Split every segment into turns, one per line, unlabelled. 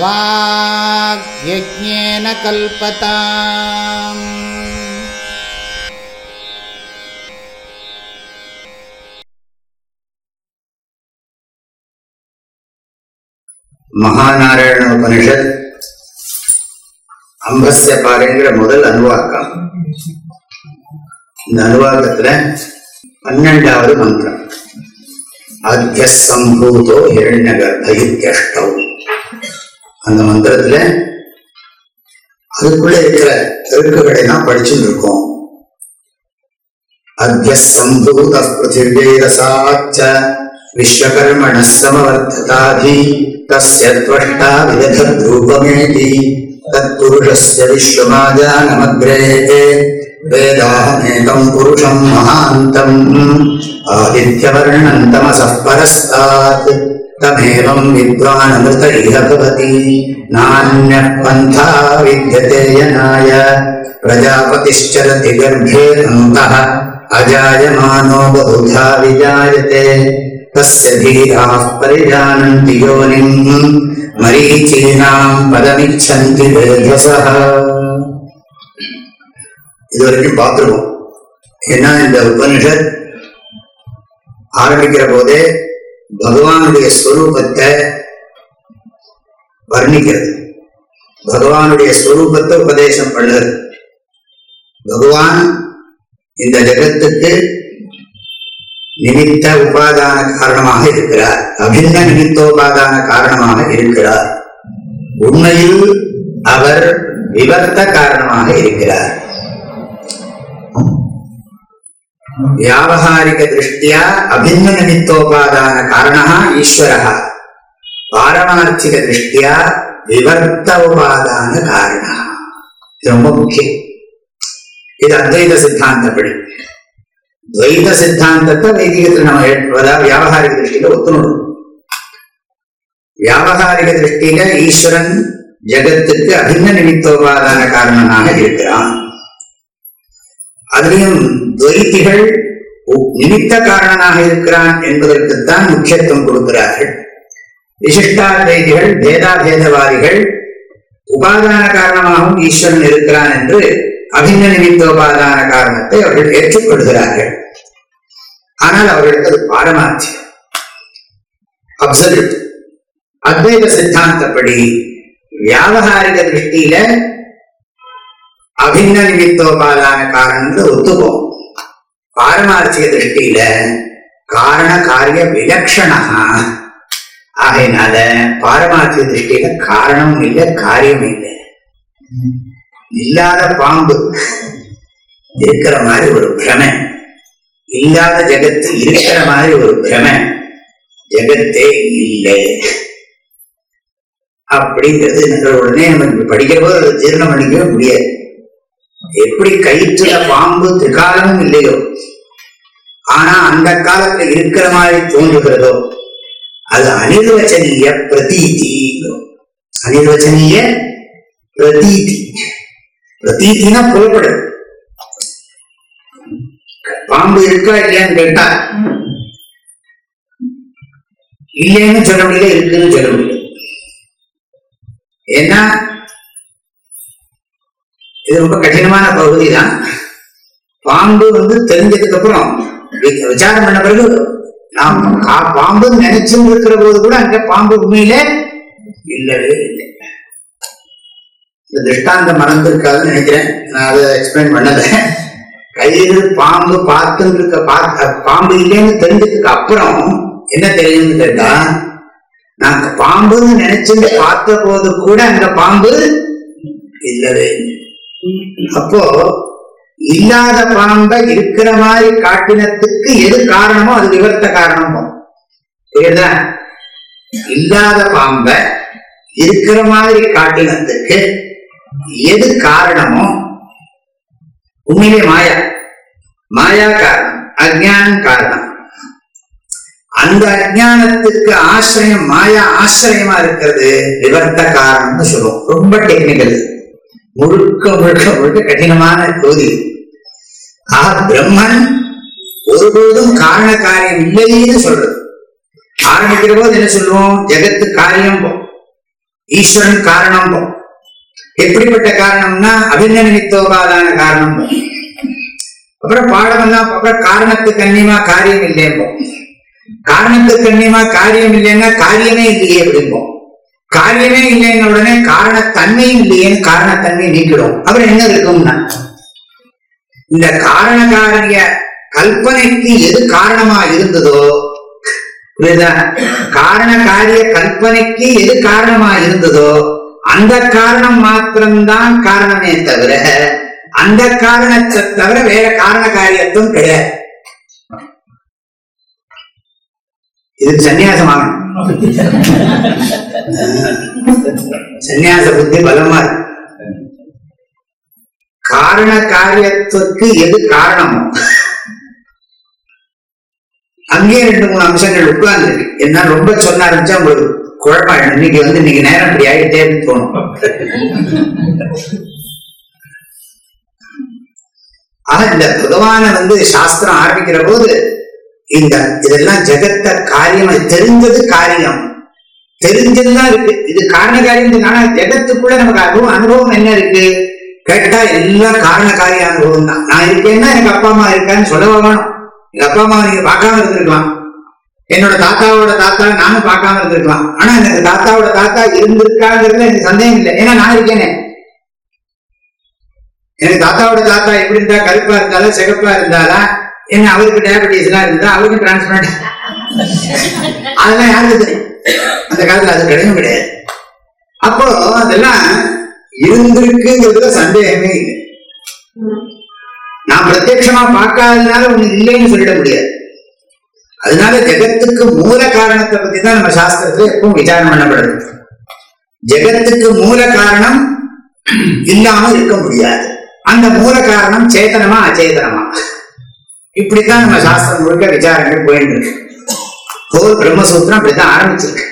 वाग्यज्ञेन कल्पता மகாநாராயண உபனிஷத் அம்பஸ்ய பாருங்கிற முதல் அனுவாக்கம் இந்த அனுவாக்கத்துல பன்னெண்டாவது மந்திரம் ஆத்யசம்பூதோ ஹிரண்யகர்பயித்யஷ்டௌ அந்த மந்திரத்துல அதுக்குள்ள இருக்கிற பெருக்குகளை தான் படிச்சுட்டு இருக்கோம் அத்தியசம்பூத பிருத்திவேரசாச்ச விஸ்வகர்மண சமவர்த்ததாதி தஸ்ய துவஷ்டா விததத்ரூபமேதி தத்புருஷஸ்ய விஸ்வமாஜானமக்ரே வேதாஹமேகம் புருஷம் மகாந்தம் ஆதித்யவர்ணம் தமசः परस्तात् तमेवं विद्वानमृत इह भवति नान्यः पन्था विद्यते यनाय प्रजापतिश्चरति गर्भे अन्तः अजायमानो बहुधा विजायते तस्य धीराः परिजानन्ति योनिम् मरीचीनाम् पदमिच्छन्ति वेधसः
இதுவரைக்கும் பார்த்துருவோம் ஏன்னா இந்த உபனிஷத்
ஆரம்பிக்கிற போதே பகவானுடைய ஸ்வரூபத்தை வர்ணிக்கிறது பகவானுடைய ஸ்வரூபத்தை உபதேசம் பண்ணுறது பகவான் இந்த ஜகத்துக்கு நிமித்த உபாதான காரணமாக இருக்கிறார் அபின்ன நிமித்தோபாதான காரணமாக இருக்கிறார் உண்மையில் அவர் விவர்த்த காரணமாக இருக்கிறார் வியாபகாரிகதிருஷ்டியா அபின்ன நிமித்தோபாதான காரணா ஈஸ்வரா பாரமார்த்திகதிருஷ்டியா விவர்த்த உபாதான காரணா இது ரொம்ப முக்கியம் இது அத்வைத சித்தாந்தப்படி துவைத சித்தாந்தத்தை வைதிகத்தில் நம்ம அதாவது வியாபகாரிக திருஷ்டியில ஒத்துணும் வியாபகாரிக திருஷ்டியில ஈஸ்வரன் ஜெகத்துக்கு அபின்ன நிமித்தோபாதான காரணனாக இருக்கிறான் அதுலயும் துவைத்திகள் நிமித்த காரணனாக இருக்கிறான் என்பதற்குத்தான் முக்கியத்துவம் கொடுக்கிறார்கள் விசிஷ்டாத்வைதிகள் பேதாபேதவாதிகள் உபாதான காரணமாகவும் ஈஸ்வரன் இருக்கிறான் என்று அபின்ன நிமித்த உபாதான காரணத்தை அவர்கள் ஏற்றுக்கொள்கிறார்கள் ஆனால் அவர்களுக்கு அது பாடமாச்சு அப்சல்யூட் அத்வைத சித்தாந்தப்படி வியாபகாரிக திருஷ்டியில அபின்ன நிமித்தோபாதான காரணம்னு ஒத்துப்போம் பாரமார்த்திக திருஷ்டியில காரண காரிய விலக்ஷணா ஆகையினால பாரமார்த்திக திருஷ்டியில காரணமும் இல்லை காரியமும் இல்லை இல்லாத பாம்பு இருக்கிற மாதிரி ஒரு பிரமை இல்லாத ஜெகத்து இருக்கிற மாதிரி ஒரு பிரமை ஜெகத்தே இல்லை அப்படிங்கிறது என்ற உடனே நம்ம படிக்கிற போது அதை ஜீர்ணம் பண்ணிக்கவே முடியாது எப்படி கயிற்றுல பாம்பு திகாலமும் இல்லையோ ஆனா அந்த காலத்துல இருக்கிற மாதிரி தோன்றுகிறதோ அது அனிர்வச்சனீய பிரதீதி அனிர்வச்சனீய பிரதீதி பிரதீத்தினா புறப்படும்
பாம்பு இருக்கா இல்லையான்னு கேட்டா இல்லைன்னு சொல்ல முடியல இருக்குன்னு சொல்ல முடியல
ஏன்னா இது ரொம்ப கடினமான பகுதி தான் பாம்பு வந்து தெரிஞ்சதுக்கு அப்புறம் விசாரம் பண்ண பிறகு நாம் பாம்பு நினைச்சும் இருக்கிற போது கூட அங்க பாம்பு உண்மையிலே இல்லவே இல்லை இந்த திருஷ்டாந்தம் மறந்துருக்காதுன்னு நினைக்கிறேன் நான் அதை எக்ஸ்பிளைன் பண்ணல கயிறு பாம்பு பார்த்து இருக்க பாம்பு இல்லைன்னு தெரிஞ்சதுக்கு அப்புறம் என்ன தெரியும்னு கேட்டா நான் பாம்புன்னு நினைச்சு பார்த்த போது கூட அங்க பாம்பு இல்லவே இல்லை அப்போ இல்லாத பாம்ப இருக்கிற மாதிரி காட்டினத்துக்கு எது காரணமோ அது விவரத்த காரணமோ சரிதா இல்லாத பாம்ப இருக்கிற மாதிரி காட்டினத்துக்கு எது காரணமோ உண்மையிலே மாயா மாயா காரணம் அஜானம் காரணம் அந்த அஜானத்துக்கு ஆசிரியம் மாயா ஆசிரியமா இருக்கிறது விவரத்த காரணம்னு சொல்லுவோம் ரொம்ப டெக்னிக்கல் முழுக்க முழுக்க முழுக்க கடினமான ஜோதி ஆக பிரம்மன் ஒருபோதும் காரண காரியம் இல்லைன்னு சொல்றது ஆரம்பிக்கிற போது என்ன சொல்லுவோம் ஜெகத்து காரியம் போ ஈஸ்வரன் காரணம் போ எப்படிப்பட்ட காரணம்னா அபின்ன நிமித்தோபாதான காரணம் போ அப்புறம் பாடம் அப்புறம் காரணத்துக்கு கண்ணியமா காரியம் போ காரணத்துக்கு கண்ணியமா காரியம் இல்லைன்னா காரியமே இல்லையே அப்படிம்போம் காரியமே இல்லைன்னு உடனே காரணத்தன்மையும் இல்லையேன்னு காரணத்தன்மை நீக்கிடும் அப்புறம் என்ன இருக்கும்னா இந்த காரண காரிய கல்பனைக்கு எது காரணமா இருந்ததோ காரண காரிய கல்பனைக்கு எது காரணமா இருந்ததோ அந்த காரணம் மாத்திரம்தான் காரணமே தவிர அந்த காரணத்தை தவிர வேற காரண காரியத்தும் கிடையாது
இது சன்னியாசமாகணும் சன்னியாச புத்தி பலமா காரண
காரியத்துக்கு எது காரணமோ அங்கேயே ரெண்டு மூணு அம்சங்கள் உட்கார்ந்து என்ன ரொம்ப சொன்ன ஆரம்பிச்சா உங்களுக்கு குழப்பம் இன்னைக்கு வந்து இன்னைக்கு நேரம் இப்படி ஆகிட்டே தோணும் ஆக இந்த பகவான வந்து சாஸ்திரம் ஆரம்பிக்கிற போது இந்த இதெல்லாம் ஜெகத்த காரியம் தெரிஞ்சது காரியம் தெரிஞ்சதுதான் இருக்கு இது காரண காரியம் ஆனா ஜெகத்துக்குள்ள நமக்கு அனுபவம் அனுபவம் என்ன இருக்கு கேட்டா எல்லாம் காரண காரிய அனுபவம் தான் நான் இருக்கேன்னா எனக்கு அப்பா அம்மா இருக்கான்னு சொல்ல வேணும் எங்க அப்பா அம்மா நீங்க பார்க்காம இருந்திருக்கலாம் என்னோட தாத்தாவோட தாத்தா நானும் பார்க்காம இருந்திருக்கலாம் ஆனா எனக்கு தாத்தாவோட தாத்தா இருந்திருக்காங்கிறதுல எனக்கு சந்தேகம் இல்லை ஏன்னா நான் இருக்கேனே எனக்கு தாத்தாவோட தாத்தா எப்படி இருந்தா கருப்பா இருந்தாலும் சிகப்பா இருந்தாலும் என்ன அவருக்கு டயபெட்டிஸ் எல்லாம் இருந்தா அவருக்கு டிரான்ஸ்பிளான்ட் அதெல்லாம் யாருக்கு தெரியும் அந்த காலத்துல அது கிடையவே கிடையாது அப்போ அதெல்லாம் இருந்திருக்குங்கிறதுல சந்தேகமே இல்லை நான் பிரத்யட்சமா பார்க்காததுனால ஒண்ணு இல்லைன்னு சொல்லிட முடியாது அதனால ஜெகத்துக்கு மூல காரணத்தை பத்தி தான் நம்ம சாஸ்திரத்துல எப்பவும் விசாரம் பண்ணப்படுது ஜெகத்துக்கு மூல காரணம் இல்லாம இருக்க முடியாது அந்த மூல காரணம் சேத்தனமா அச்சேதனமா இப்படித்தான் நம்ம சாஸ்திரம் முழுக்க விசாரங்கள் போயிட்டு இருக்கு ஹோல் பிரம்மசூத்திரம் அப்படித்தான் ஆரம்பிச்சிருக்கு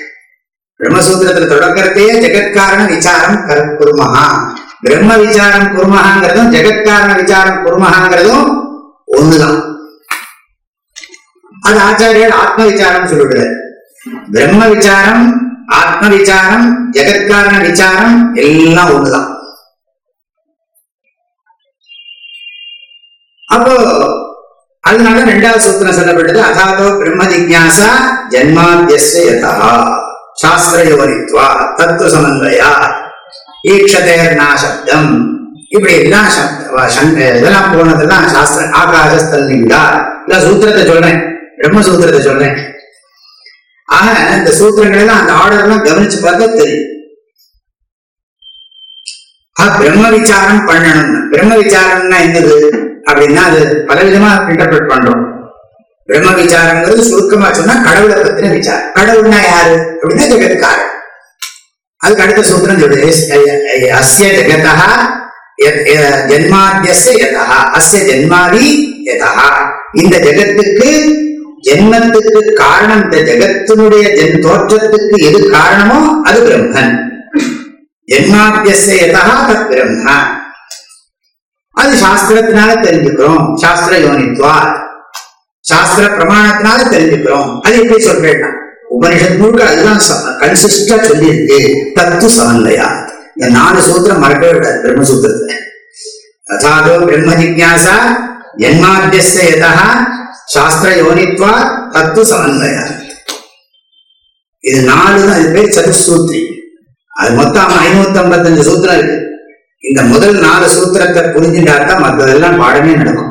பிரம்மசூத்திரத்துல தொடக்கத்தையே ஜெகத்காரண விசாரம் குருமஹா பிரம்ம விசாரம் குருமகாங்கிறதும் ஜெகத்காரண விசாரம் குருமகாங்கிறதும் ஒண்ணுதான் அது ஆச்சாரியர் ஆத்ம விசாரம் சொல்லிவிடுறாரு பிரம்ம விசாரம் ஆத்ம விசாரம் ஜெகத்காரண விசாரம் எல்லாம் ஒண்ணுதான் அப்போ அதனால ரெண்டாவது சூத்திரம் சொல்லப்பட்டது அதாதோ பிரம்ம ஜிக்யாசா ஜென்மாத்தியஸ்ய யதா சாஸ்திரயோனித்வா தத்துவ சமன்வயா ஈக்ஷதேர் நாசப்தம் இப்படி எல்லாம் இதெல்லாம் போனதெல்லாம் சாஸ்திர ஆகாசஸ்தல்லிங்கா இல்ல சூத்திரத்தை சொல்றேன் பிரம்மசூத்திரத்தை சொல்றேன் ஆக இந்த சூத்திரங்கள் எல்லாம் அந்த ஆர்டர்லாம் கவனிச்சு பார்த்தா தெரியும் பிரம்ம விசாரம் பண்ணணும்னா பிரம்ம விசாரம்னா என்னது அப்படின்னா அது பல விதமா இன்டர்பிரட் பண்றோம் பிரம்ம விசாரங்கிறது சுருக்கமா சொன்னா கடவுளை பத்தின விசாரம் கடவுள்னா யாரு அப்படின்னா ஜெகத்காரன் அதுக்கு அடுத்த சூத்திரம் சொல்றது அஸ்ய ஜெகதா ஜென்மாத்தியஸ்ய அஸ்ய ஜென்மாதி யதா இந்த ஜெகத்துக்கு ஜென்மத்துக்கு காரணம் இந்த ஜெகத்தினுடைய ஜென் தோற்றத்துக்கு எது காரணமோ அது பிரம்மன் ஜென்மாத்தியஸ்ய யதா தத் பிரம்மன் அது சாஸ்திரத்தினால தெரிஞ்சுக்கிறோம் சாஸ்திர யோனித்வா சாஸ்திர பிரமாணத்தினால தெரிஞ்சுக்கிறோம் அது எப்படி சொல்றேன்னா உபனிஷத் முழுக்க அதுதான் கன்சிஸ்டா சொல்லியிருக்கு தத்து சமன்லையா இந்த நாலு சூத்திரம் மறக்கவே விட பிரம்மசூத்திரத்துல அதாவது பிரம்ம ஜிக்யாசா ஜன்மாத்தியதா சாஸ்திர யோனித்வா தத்து சமன்வயா இது நாலு தான் இது பேர் சதுசூத்ரி அது மொத்தம் ஐநூத்தி ஐம்பத்தஞ்சு சூத்திரம் இருக்கு இந்த முதல் நாலு சூத்திரத்தை புரிஞ்சுட்டாத்தான் மற்றதெல்லாம் பாடமே நடக்கும்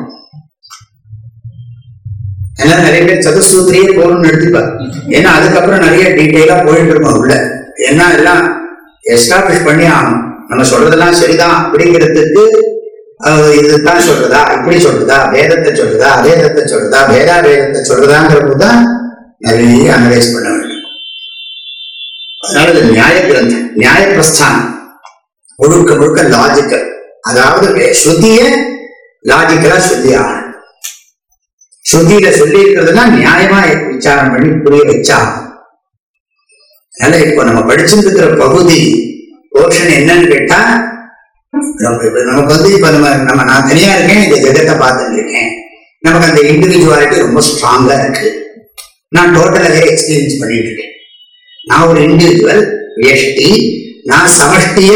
நிறைய பேர் சதுசூத்திரியே போகணும்னு எடுத்துப்பா ஏன்னா அதுக்கப்புறம் நிறைய டீட்டெயிலா போயிட்டு இருக்கோம் உள்ள ஏன்னா எல்லாம் எஸ்டாப்ளிஷ் பண்ணி ஆகணும் நம்ம சொல்றதெல்லாம் சரிதான் அப்படிங்கிறதுக்கு இதுதான் சொல்றதா இப்படி சொல்றதா வேதத்தை சொல்றதா வேதத்தை சொல்றதா வேதா வேதத்தை சொல்றதாங்கிறது தான் நிறைய அனலைஸ் பண்ண வேண்டும் அதனால இது நியாய கிரந்தம் நியாய பிரஸ்தானம் முழுக்க முழுக்க லாஜிக்கல் அதாவது ஸ்ருதிய லாஜிக்கலா சொல்லி ஆகணும் ஸ்ருதியில சொல்லி இருக்கிறதுனா நியாயமா விசாரம் பண்ணி புரிய வச்சா அதனால இப்ப நம்ம படிச்சுட்டு பகுதி போர்ஷன் என்னன்னு கேட்டா நமக்கு வந்து இப்ப நம்ம நம்ம நான் தனியா இருக்கேன் இந்த ஜெகத்தை பார்த்துட்டு இருக்கேன் நமக்கு அந்த இண்டிவிஜுவாலிட்டி ரொம்ப ஸ்ட்ராங்கா இருக்கு நான் டோட்டலாக எக்ஸ்பீரியன்ஸ் பண்ணிட்டு இருக்கேன் நான் ஒரு இண்டிவிஜுவல் வேஷ்டி நான் சமஷ்டிய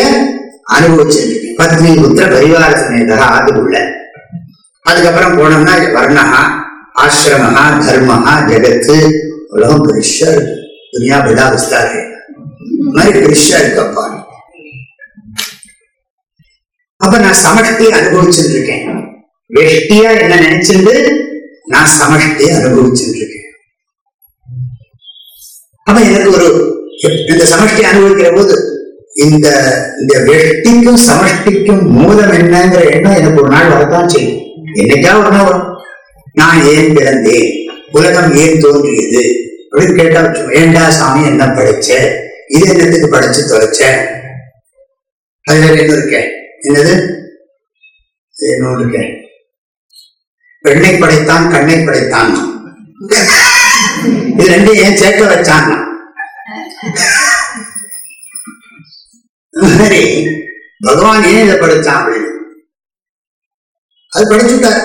அனுபவிச்சிருக்கு பத்னி புத்திர பரிவார சமேதா அது உள்ள அதுக்கப்புறம் போனோம்னா வர்ணகா ஆசிரமா தர்மஹா ஜெகத்து உலகம் பெருஷா இருக்கு துணியா விடா விஸ்தாரு மாதிரி பெருஷா
அப்பா அப்ப நான் சமஷ்டி அனுபவிச்சிருக்கேன்
வெஷ்டியா என்ன நினைச்சிருந்து நான் சமஷ்டி அனுபவிச்சுட்டு இருக்கேன் அப்ப எனக்கு ஒரு இந்த சமஷ்டி அனுபவிக்கிற போது இந்த இந்த வெட்டிக்கும் சமஷ்டிக்கும் மூலம் என்னங்கிற எண்ணம் எனக்கு ஒரு நாள் வரதான் செய்யும் என்னைக்கா ஒரு நாள் நான் ஏன் பிறந்தேன் உலகம் ஏன் தோன்றியது அப்படின்னு கேட்டா வேண்டா சாமி என்ன படிச்ச இது என்னத்துக்கு படிச்சு தொலைச்ச அதுல என்ன இருக்கேன் என்னது என்ன இருக்கேன் பெண்ணை படைத்தான் கண்ணை படைத்தான் இது ரெண்டும் ஏன் சேர்க்க வச்சான்
இந்த பகவான் ஏன் இதை படைச்சான் அப்படின்னு அது படைச்சுட்டார்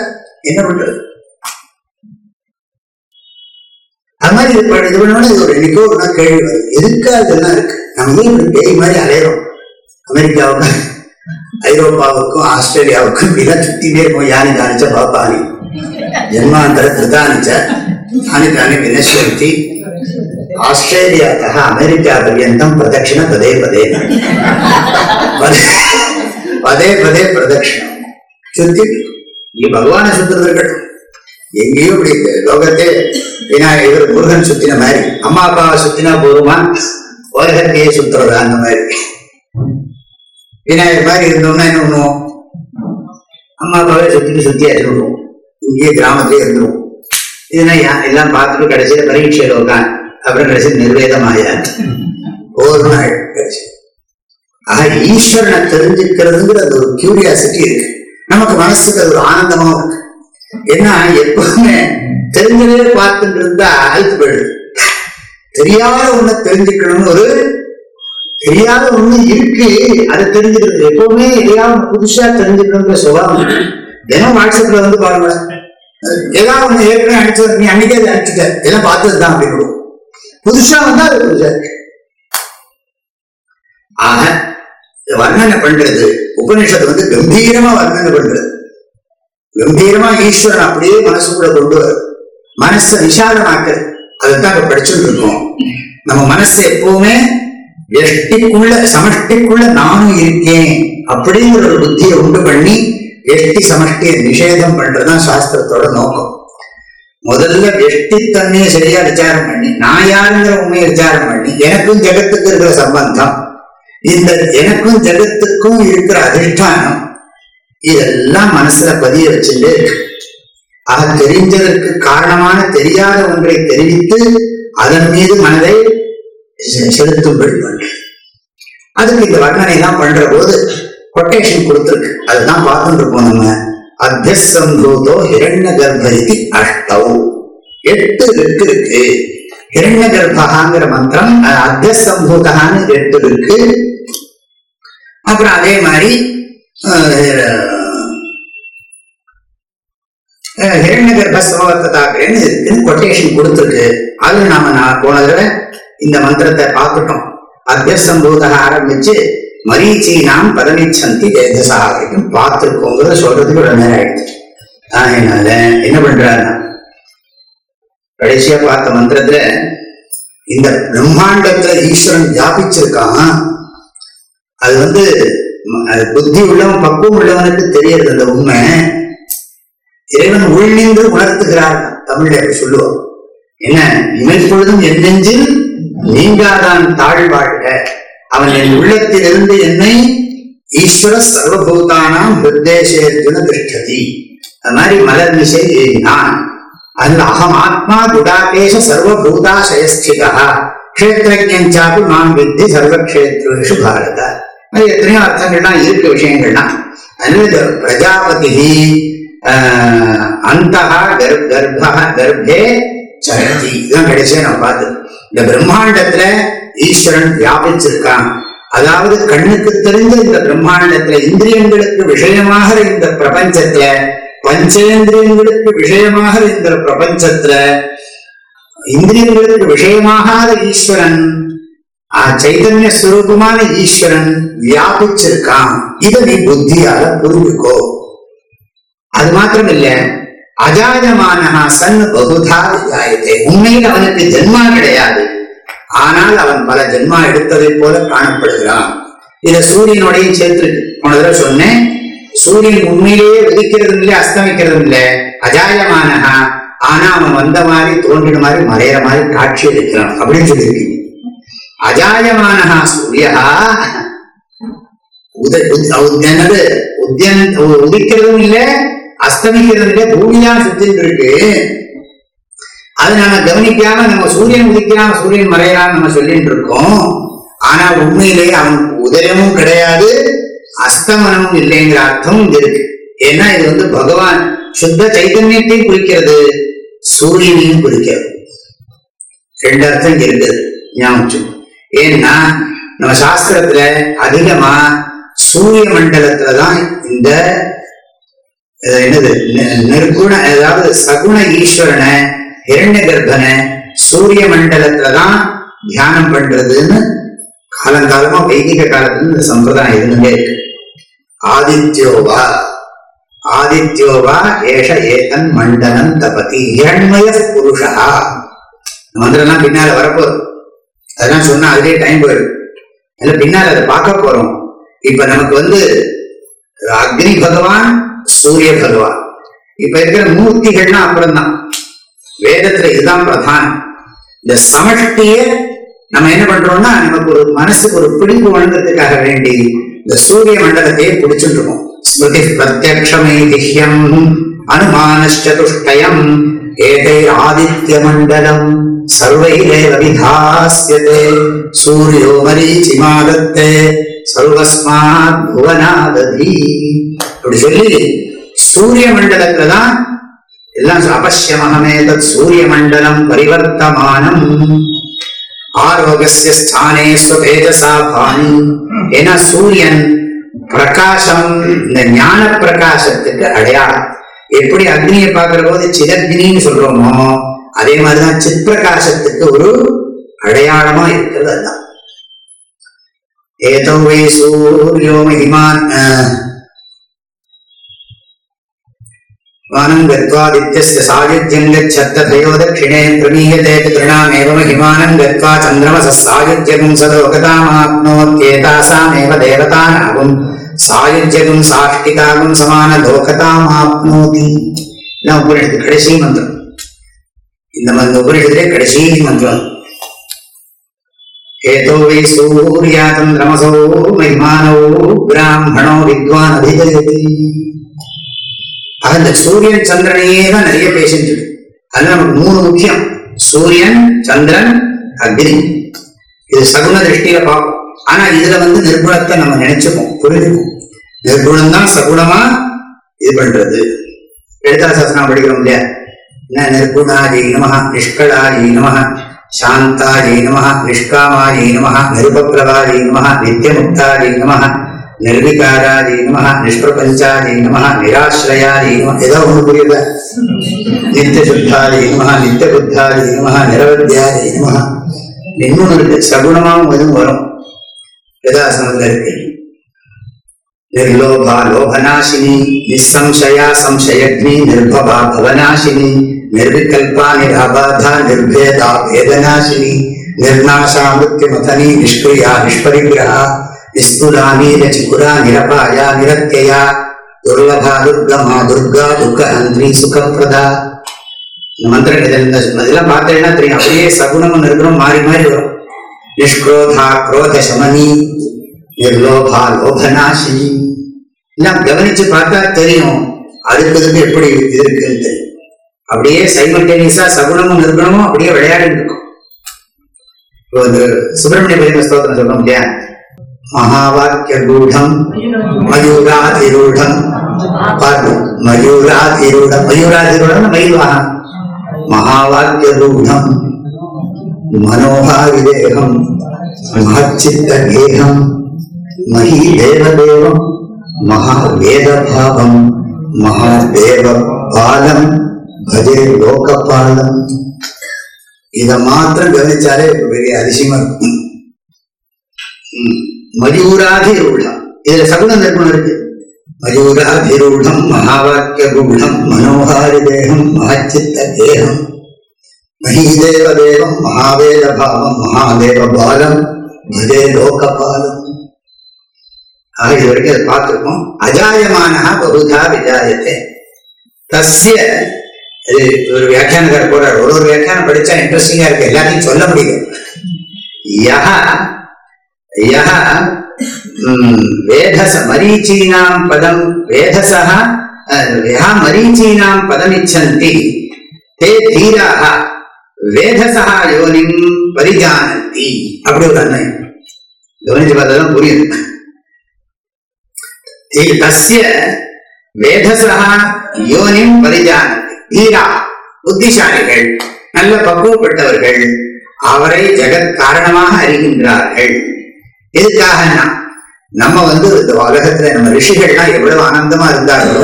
என்ன பண்றது
அது மாதிரி இது பண்ண இது பண்ணோட இது ஒரு எனக்கோ ஒரு நாள் கேள்வி வருது எதுக்காக இதெல்லாம் இருக்கு நம்ம ஏன் இப்படி பேய் மாதிரி அலையிறோம் அமெரிக்காவுக்கும் ஐரோப்பாவுக்கும் ஆஸ்திரேலியாவுக்கும் இப்படிலாம் சுத்தினே இருக்கும் யானை தானிச்ச பாப்பானி ஜென்மாந்தர பிரதானிச்ச தானி தானே வினஸ்வந்தி आस्ट्रेलियातः அமெரிக்கா प्रदक्षिण பிரதட்சிண பதே பதே பதே பதே பிரதட்சிணம் சுத்தி நீ பகவான சுத்துறது எங்கேயும் இப்படி லோகத்தே விநாயகர் இவர் முருகன் சுத்தின மாதிரி அம்மா அப்பாவை சுத்தினா போதுமா ஓரகத்தையே சுத்துறது அந்த மாதிரி விநாயகர் மாதிரி இருந்தோம்னா என்ன பண்ணுவோம் அம்மா அப்பாவே சுத்தி சுத்தியா இருந்துருவோம் இங்கேயே கிராமத்திலே இருந்துருவோம் இதுனா எல்லாம் பார்த்துட்டு கடைசியில பரீட்சையில் உட்கார் அப்புறம் கடைசியில் நிர்வேதமாயார் ஒரு நாள் கடைசி ஆக ஈஸ்வரனை தெரிஞ்சுக்கிறதுங்கிற அது ஒரு கியூரியாசிட்டி இருக்கு நமக்கு மனசுக்கு அது ஒரு ஆனந்தமா இருக்கு ஏன்னா எப்பவுமே தெரிஞ்சதே பார்த்துட்டு இருந்தா அழுத்து போயிடுது தெரியாத ஒண்ணு தெரிஞ்சுக்கணும்னு ஒரு தெரியாத ஒண்ணு இருக்கு அதை தெரிஞ்சுக்கிறது எப்பவுமே எதையாவது புதுசா தெரிஞ்சுக்கணுங்கிற சுபாவம் தினம் வாட்ஸ்அப்ல வந்து பாருங்களேன் ஏதாவது ஒண்ணு ஏற்கனவே அடிச்சது நீ அன்னைக்கே அதை அடிச்சுட்ட எல்லாம் பார்த்ததுதான் அப்படின்னு புதுசா வந்தா அது புதுசா ஆக வர்ணனை பண்றது உபநிஷத்தை வந்து கம்பீரமா வர்ணனை பண்றது கம்பீரமா ஈஸ்வரன் அப்படியே மனசுக்குள்ள கொண்டு வர மனசை விசாலமாக்க அதைத்தான் படிச்சுட்டு இருக்கோம் நம்ம மனசு எப்பவுமே எஷ்டிக்குள்ள சமஷ்டிக்குள்ள நானும் இருக்கேன் அப்படிங்கிற ஒரு புத்தியை உண்டு பண்ணி வெஷ்டி சமஷ்டியை நிஷேதம் பண்றதுதான் சாஸ்திரத்தோட நோக்கம் முதல்ல வெஷ்டி தன்மையை சரியா விசாரம் பண்ணி நான் யாருங்கிற உண்மையை விசாரம் பண்ணி எனக்கும் ஜெகத்துக்கு இருக்கிற சம்பந்தம் இந்த எனக்கும் ஜெகத்துக்கும் இருக்கிற அதிஷ்டானம் இதெல்லாம் மனசுல பதிய வச்சுட்டு ஆக தெரிஞ்சதற்கு காரணமான தெரியாத ஒன்றை தெரிவித்து அதன் மீது மனதை செலுத்தும் பண்றேன் அதுக்கு இந்த வர்ணனை தான் பண்ற போது கொட்டேஷன் கொடுத்துருக்கு அதுதான் பார்த்துட்டு இருப்போம் நம்ம அத்தியசம்ரூதோ இரண்ய கர்ப்பதி அஷ்டவ் எட்டு எட்டு இருக்கு இரண்ய கர்ப்பகாங்கிற மந்திரம் அத்தியசம்ரூதகான்னு எட்டு இருக்கு அப்புறம் அதே மாதிரி ஹிரண்ய கர்ப்ப சமவர்த்ததாக்கிறேன்னு இருக்குன்னு கொட்டேஷன் கொடுத்துருக்கு அது நாம நான் போன தடவை இந்த மந்திரத்தை பார்த்துட்டோம் அத்தியசம்பூதக ஆரம்பிச்சு மரீச்சீனாம் பதனிச்சந்தி தேஜசா வரைக்கும் பார்த்துருக்கோங்கிறத சொல்றதுக்கு இவ்வளவு நேரம் ஆயிடுச்சு அதனால என்ன பண்றாரு கடைசியா பார்த்த மந்திரத்துல இந்த பிரம்மாண்டத்துல ஈஸ்வரன் வியாபிச்சிருக்கான் அது வந்து புத்தி உள்ளவன் பக்குவம் உள்ளவனுக்கு தெரியறது அந்த உண்மை இறைவன் உள்நின்று உணர்த்துகிறார் தமிழ்ல சொல்லுவோம் என்ன இமை பொழுதும் எந்தெஞ்சில் நீங்காதான் தாழ்வாழ்க அவன் என் உள்ளத்திலிருந்து என்னை ஈஸ்வர சர்வபூதானாம் ஹிருதேசேர்ஜுன திருஷ்டதி அது மாதிரி மலர் மிசை எழுதினான் அதுல அகம் ஆத்மா குடாகேஷ சர்வபூதாசயஸ்திகா கஷேத்திரஜன் சாப்பி மாம் வித்தி சர்வக்ஷேத்ரேஷு பாரத மாதிரி எத்தனையோ அர்த்தங்கள்லாம் இருக்கு விஷயங்கள்லாம் அதனால பிரஜாபதி அந்த கர்ப்பே சரதி இதுதான் கடைசியா நம்ம பார்த்து இந்த பிரம்மாண்டத்துல ஈஸ்வரன் வியாபிச்சிருக்கான் அதாவது கண்ணுக்கு தெரிஞ்ச இந்த பிரம்மாண்டத்துல இந்திரியங்களுக்கு விஷயமாக இந்த பிரபஞ்சத்துல பஞ்சேந்திரியங்களுக்கு விஷயமாக இந்த பிரபஞ்சத்துல இந்திரியங்களுக்கு விஷயமாகாத ஈஸ்வரன் சைதன்ய சுரூபமான ஈஸ்வரன் வியாபிச்சிருக்கான் இதை நீ புத்தியால புரிஞ்சுக்கோ அது மாத்திரம் இல்ல அஜாயமானஹா சன் பகுதா உண்மையில் அவனுக்கு ஜென்மா கிடையாது ஆனால் அவன் பல ஜென்மா எடுத்ததை போல காணப்படுகிறான் இதை சூரியனோடையும் சேர்த்து போனதுல சொன்னேன் சூரியன் உண்மையிலேயே உதிக்கிறதும் இல்லை அஸ்தமிக்கிறதும் இல்லை அஜாயமானகா ஆனா அவன் வந்த மாதிரி தோன்றின மாதிரி மறையிற மாதிரி காட்சி எடுக்கிறான் அப்படின்னு சொல்லியிருக்கீங்க அஜாயமானகா சூரியகா என்னது உத்தியன் உதிக்கிறதும் இல்லை அஸ்தமிக்கிறதும் இல்லை பூமியா சுத்தின்னு இருக்கு அது நம்ம கவனிக்காம நம்ம சூரியன் உதிக்கிறான் சூரியன் மறையலான்னு நம்ம சொல்லிட்டு இருக்கோம் ஆனா உண்மையிலேயே அவனுக்கு உதயமும் கிடையாது அஸ்தமனமும் இல்லைங்கிற அர்த்தம் இருக்கு ஏன்னா இது வந்து பகவான் சுத்த சைதன்யத்தையும் குறிக்கிறது சூரியனையும் குறிக்கிறது ரெண்டு அர்த்தம் இருக்குது ஞாபகம் ஏன்னா நம்ம சாஸ்திரத்துல அதிகமா சூரிய மண்டலத்துலதான் இந்த என்னது நிர்குண அதாவது சகுண ஈஸ்வரனை இரண்டு கர்ப்பனை சூரிய மண்டலத்துலதான் தியானம் பண்றதுன்னு காலங்காலமா வைதிக காலத்துல இந்த சம்பிரதாயம் இருந்தே இருக்கு ஆதித்யோவா ஆதித்யோவா ஏஷ ஏதன் மண்டலம் தபதி இரண்மய புருஷா மந்திரம்லாம் பின்னால வரப்போகுது அதெல்லாம் சொன்னா அதுலேயே டைம் போயிடும் இல்லை பின்னால் அதை பார்க்க போறோம் இப்ப நமக்கு வந்து அக்னி பகவான் சூரிய பகவான் இப்ப இருக்கிற மூர்த்திகள்னா அப்புறம்தான் வேதத்துல இதுதான் பிரதானம் இந்த சமஷ்டிய நம்ம என்ன பண்றோம்னா நமக்கு ஒரு மனசுக்கு ஒரு பிடிப்பு வழங்குறதுக்காக வேண்டி இந்த சூரிய மண்டலத்தையே பிடிச்சிருக்கோம் இருக்கோம் ஸ்மிருதி பிரத்யக்ஷமே திஹ்யம் அனுமானஷ்டதுஷ்டயம் ஆதித்ய மண்டலம் சர்வைரேவ விதாஸ்யதே சூரியோ மரீச்சிமாதத்தே சர்வஸ்மாத் புவனாததி அப்படி சொல்லி சூரிய மண்டலத்துல எல்லாம் அபசியமஹமேதத் சூரியமண்டலம் பரிவர்த்தமானம் ஆரோகசிய ஸ்தானே சுவேஜசா பாணி ஏன்னா சூரியன் பிரகாசம் இந்த ஞான பிரகாசத்துக்கு அடையாளம் எப்படி அக்னியை பார்க்கிற போது சிதக்னின்னு சொல்றோமோ அதே மாதிரிதான் சித் பிரகாசத்துக்கு ஒரு அடையாளமா இருக்கிறது அதுதான் ஏதோ சூரியோ மகிமான் वानं गत्वादित्यस्य सायुज्यं गच्छत्तथयो दक्षिणे प्रणीयते तृणामेव महिमानं गत्वा चन्द्रमसः सायुज्यगुं सलोकतामाप्नोत्येतासामेव देवतानागुं சாயுஜகும் சாஷ்டிகாகும் சமான லோகதாம் ஆப்னோதி இதான் உபனிஷத்து கடைசி மந்திரம் இந்த மந்த உபனிஷத்திலே கடைசி மந்திரம் ஹேதோ வை சூர்யா ஆக இந்த சூரியன் சந்திரனையே தான் நிறைய பேசிட்டு இருக்கு அதனால நமக்கு மூணு முக்கியம் சூரியன் சந்திரன் அக்னி இது சகுன திருஷ்டியில பார்ப்போம் ஆனா இதுல வந்து நிர்குணத்தை நம்ம நினைச்சுப்போம் புரிஞ்சுப்போம் நிர்குணம் தான் சகுணமா இது பண்றது எழுத்தா சாஸ்திரம் படிக்கிறோம் இல்லையா என்ன நிர்குணா ஜெய் நம நிஷ்கலா ஜெய் நம சாந்தா ஜெய் நம நிஷ்காமா ஜெய் நம நிருபப்பிரபா ஜெய் நம நித்தியமுக்தா ஜெய் நம நிர்விகாராதி நம நிஷ்பிரபஞ்சாதி ஏதோ ஒன்று புரியுத நித்திய சுத்தாதி நித்திய புத்தாதி நம நிரவத்தியாதி இருக்கு சகுணமாகவும் எதுவும் வரும் வேதாசனத்துல இருக்கு நிர்லோபா லோபநாசினி நிசம்சயா சம்சயக்னி நிர்பபா பவநாசினி நிர்விகல்பா நிராபாதா நிர்பேதா நிஷ்கிரியா நிரபாயா துர்லபா சகுணமும் மாறி மாறி குரோத நிர்லோபா கவனிச்சு பார்த்தா தெரியும் அடுத்தது எப்படி இருக்கு அப்படியே சைமல்டேனியஸா சகுணமும் நிர்குணமும் அப்படியே விளையாடி இருக்கும் சுப்பிரமணிய பெருமை சொல்லணும் இல்லையா महावाक्यगूढम मयूराधिरूढम पद मयूराधिरूढ मयूराधिरूढ ना मयूरः महावाक्यगूढम मनोभाविदेहम महच्चित्तगेहम महीदेवदेवं महावेदभावं भजे लोकपालं இதை மாத்திரம் கவனிச்சாலே பெரிய அதிசயமா மதியூராக இருள்ளார் இதுல சகுன நிர்மணம் இருக்கு மயூரா திருடம் மகாவாக்கிய குணம் மனோகாரி தேகம் மகச்சித்த தேகம் மகிதேவ தேவம் மகாவேத பாவம் மகாதேவ பாலம் பதே லோக பாலம் ஆக இது வரைக்கும் அதை பார்த்துருக்கோம் அஜாயமானா பகுதா விஜாயத்தை தஸ்ய ஒரு வியாக்கியானக்கார போறார் ஒரு ஒரு வியாக்கியானம் படிச்சா இன்ட்ரெஸ்டிங்கா இருக்கு எல்லாத்தையும் சொல்ல முடியும் யா யஹ வேதச மரீச்சீனாம் பதம் வேதசஹ யா மரீச்சீனாம் பதம் இச்சந்தி தே தீராக வேதசா யோனிம் பரிஜானந்தி அப்படி ஒரு அண்ணன் கவனிச்சு பார்த்தாதான் புரியும் தஸ்ய வேதசா யோனிம் பரிஜானந்தி தீரா புத்திசாலிகள் நல்ல பக்குவப்பட்டவர்கள் அவரை ஜெகத் காரணமாக அறிகின்றார்கள் எதுக்காகன்னா நம்ம வந்து இந்த உலகத்துல நம்ம ரிஷிகள்லாம் எவ்வளவு ஆனந்தமா இருந்தார்களோ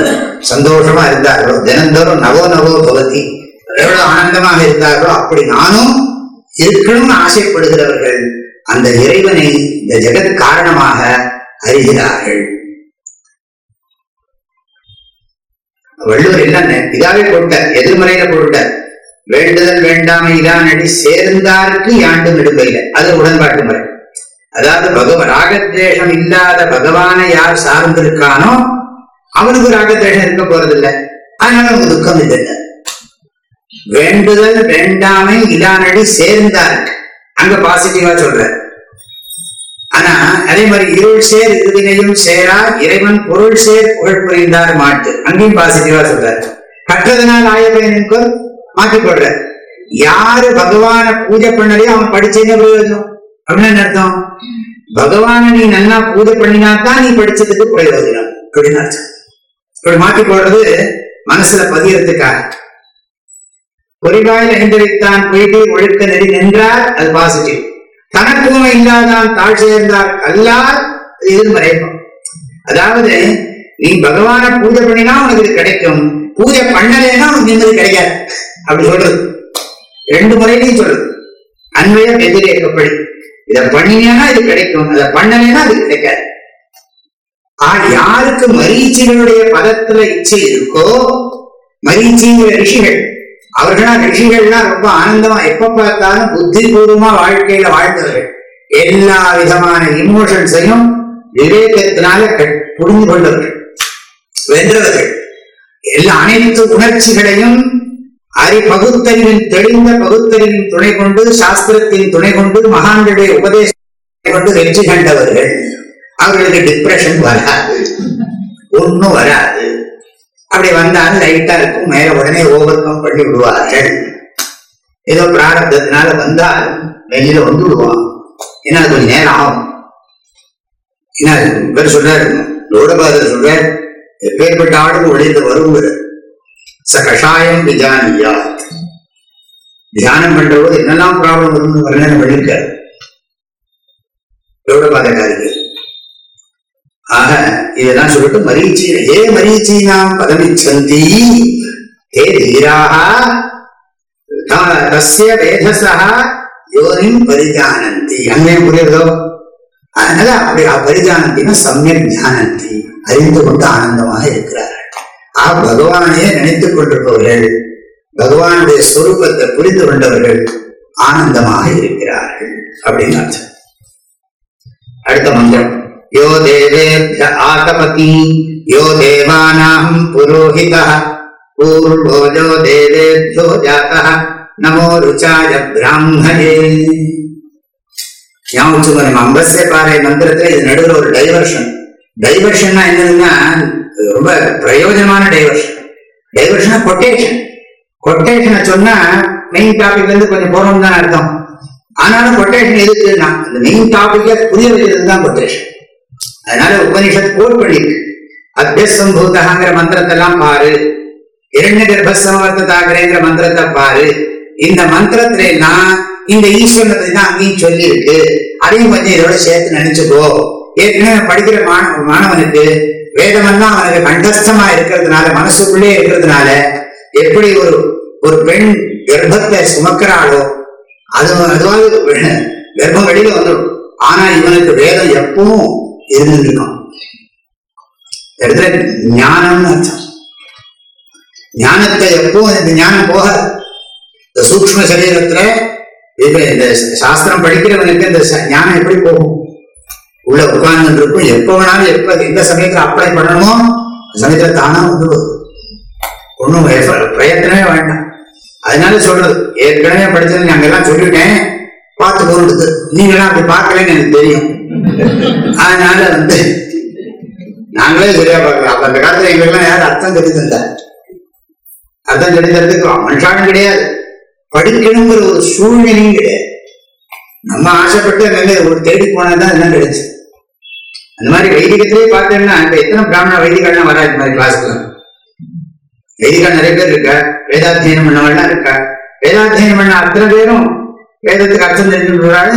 சந்தோஷமா இருந்தார்களோ தினந்தோறும் நவோ நவோ பவதி எவ்வளவு ஆனந்தமாக இருந்தார்களோ அப்படி நானும் இருக்கணும்னு ஆசைப்படுகிறவர்கள் அந்த இறைவனை இந்த ஜெகத் காரணமாக
அறிகிறார்கள்
வள்ளுவர் என்னன்னு இதாவே போட்டார் எதிர்மறையில போட்டார் வேண்டுதல் வேண்டாமை இதான் அடி சேர்ந்தாருக்கு யாண்டும் இடும்பையில் அது உடன்பாட்டு முறை அதாவது பகவ ராகத்வேஷம் இல்லாத பகவானை யார் சார்ந்திருக்கானோ அவனுக்கு ராகத்வேஷம் இருக்க போறதில்லை அதனால துக்கம் இல்லை வேண்டுதல் வேண்டாமை இல்லாநடி சேர்ந்தா இருக்கு அங்க பாசிட்டிவா சொல்ற ஆனா அதே மாதிரி இருள் சேர் இறுதினையும் சேரா இறைவன் பொருள் சேர் புகழ் புரிந்தார் மாட்டு அங்கேயும் பாசிட்டிவா சொல்றாரு கற்றதனால் ஆயவனுக்கும் மாற்றி போடுற யாரு பகவான பூஜை பண்ணலையோ அவன் படிச்சேன்னு பிரயோஜனம் அப்படின்னு அர்த்தம் பகவான நீ நல்லா பூஜை பண்ணினாத்தான் நீ படிச்சதுக்கு பிரயோஜனம் அப்படின்னு அர்த்தம் இப்படி மாற்றி போடுறது மனசுல பதியறதுக்காக பொறிவாயில் எந்திரித்தான் போயிட்டு ஒழுக்க நெறி நின்றார் அது பாசிட்டிவ் தனக்குவமை இல்லாதான் தாழ் சேர்ந்தார் கல்லால் எதிர்மறைப்போம் அதாவது நீ பகவான பூஜை பண்ணினா உனக்கு கிடைக்கும் பூஜை பண்ணலைன்னா உனக்கு நிம்மதி கிடைக்காது அப்படி சொல்றது ரெண்டு முறையிலையும் சொல்றது அன்மைய எதிரேற்கப்படி இதை பண்ணினா இது கிடைக்கும் அதை பண்ணலைன்னா அது கிடைக்காது ஆனா யாருக்கு மரீச்சிகளுடைய பதத்துல இச்சை இருக்கோ மரீச்சிங்கிற ரிஷிகள் அவர்களா ரிஷிகள்லாம் ரொம்ப ஆனந்தமா எப்ப பார்த்தாலும் புத்தி பூர்வமா வாழ்க்கையில வாழ்ந்தவர்கள் எல்லா விதமான இமோஷன்ஸையும் விவேகத்தினால புரிந்து கொண்டவர்கள் வென்றவர்கள் எல்லா அனைத்து உணர்ச்சிகளையும் அறி பகுத்தறிவின் தெளிந்த பகுத்தறிவின் துணை கொண்டு சாஸ்திரத்தின் துணை கொண்டு மகான்களுடைய உபதேசத்தை கொண்டு வெற்றி கண்டவர்கள் அவர்களுக்கு டிப்ரெஷன் வராது ஒன்றும் வராது அப்படி வந்தாலும் லைட்டா இருக்கும் மேல உடனே ஓவர் கம் பண்ணி விடுவார்கள் ஏதோ பிராரப்தத்தினால வந்தால் வெளியில வந்து விடுவான் ஏன்னா அது நேரம் ஆகும் ஏன்னா இவர் சொல்றாரு லோடபாதர் சொல்றார் எப்பேற்பட்ட ஆளும் உடைந்த வருங்கிறார் ச கஷாயம் விஜானியா தியானம் பண்ற போது என்னெல்லாம் ப்ராப்ளம் வரும்னு வர்ணனை பண்ணிருக்க எவ்வளவு பாதகாரிகள் ஆக இதெல்லாம் சொல்லிட்டு மரீச்சி ஏ மரீச்சீனாம் பதமிச்சந்தி தே தீராக தஸ்ய வேதசா யோனிம் பரிஜானந்தி அங்கே புரியுறதோ அதனால அப்படி பரிஜானந்தினா சமயம் ஞானந்தி அறிந்து கொண்டு ஆனந்தமாக இருக்கிறார் ஆக பகவானையே நினைத்துக் கொண்டிருப்பவர்கள் பகவானுடைய சுரூபத்தை புரிந்து கொண்டவர்கள் ஆனந்தமாக இருக்கிறார்கள் அப்படின்னு அடுத்த மந்திரம் யோ தேவேபிய ஆகமதி யோ தேவானாம் புரோஹித பூர்வோஜோ தேவேபியோ ஜாத நமோ ருச்சாய பிராமணே ஞாபகம் நம்ம அம்பஸ்ய பாறை மந்திரத்துல இது நடுவில் ஒரு டைவர்ஷன் டைவர்ஷன்னா என்னதுன்னா அது ரொம்ப பிரயோஜனமான டைவர்ஷன் டைவர்ஷனா கொட்டேஷன் கொட்டேஷனை சொன்னா மெயின் டாபிக்ல இருந்து கொஞ்சம் போறோம் தான் அர்த்தம் ஆனாலும் கொட்டேஷன் எதுக்குன்னா இந்த மெயின் டாபிக்ல புரிய வைக்கிறது தான் கொட்டேஷன் அதனால உபநிஷத் கோல் பண்ணிருக்கு அத்தியசம்பூதகாங்கிற மந்திரத்தை எல்லாம் பாரு இரண்டு கர்ப்பசமவர்த்ததாகிறேங்கிற மந்திரத்தை பாரு இந்த மந்திரத்துல எல்லாம் இந்த ஈஸ்வரனை பத்தி தான் அங்கேயும் சொல்லியிருக்கு அதையும் கொஞ்சம் இதோட சேர்த்து நினைச்சுக்கோ ஏற்கனவே படிக்கிற மாணவனுக்கு வேதமெல்லாம் அவனுக்கு கண்டஸ்தமா இருக்கிறதுனால மனசுக்குள்ளே இருக்கிறதுனால எப்படி ஒரு ஒரு பெண் கர்ப்பத்தை சுமக்கிறாளோ அது அதுவாது கர்ப்பம் வெளியில வந்துடும் ஆனா இவனுக்கு வேதம் எப்பவும் இருந்துருக்கும் ஞானம்னு அர்த்தம் ஞானத்தை எப்பவும் இந்த ஞானம் போகாது இந்த சூக்ம சரீரத்துல இது இந்த சாஸ்திரம் படிக்கிறவனுக்கு இந்த ஞானம் எப்படி போகும் உள்ள உட்கார்ந்து இருக்கும் எப்ப வேணாலும் எப்ப எந்த சமயத்துல அப்ளை பண்ணணுமோ சமயத்துல தானா வந்துடும் ஒன்றும் பிரயத்தனமே வேண்டாம் அதனால சொல்றது ஏற்கனவே படிச்சது நாங்க எல்லாம் சொல்லிவிட்டேன் பார்த்து பொருளுக்கு நீங்களாம் அப்படி பார்க்கலன்னு எனக்கு தெரியும் அதனால வந்து நாங்களே சரியா பார்க்கலாம் அப்ப அந்த காலத்துல எல்லாம் யாரும் அர்த்தம் தெரிஞ்சிருந்த அர்த்தம் தெரிஞ்சதுக்கு மனுஷாலும் கிடையாது படிக்கணுங்கிற ஒரு சூழ்நிலையும் கிடையாது நம்ம ஆசைப்பட்டு நல்ல ஒரு தேடி தான் என்ன கிடைச்சு அந்த மாதிரி வைதிகத்திலேயே பார்த்தேன்னா இப்ப எத்தனை பிராமண வைதிகள்லாம் வரா இந்த மாதிரி கிளாஸ்க்கு வைதிகள் நிறைய பேர் இருக்க வேதாத்தியனம் பண்ணவெல்லாம் இருக்க வேதாத்தியனம் பண்ண அத்தனை பேரும் வேதத்துக்கு அர்த்தம் தெரிஞ்சுறாரு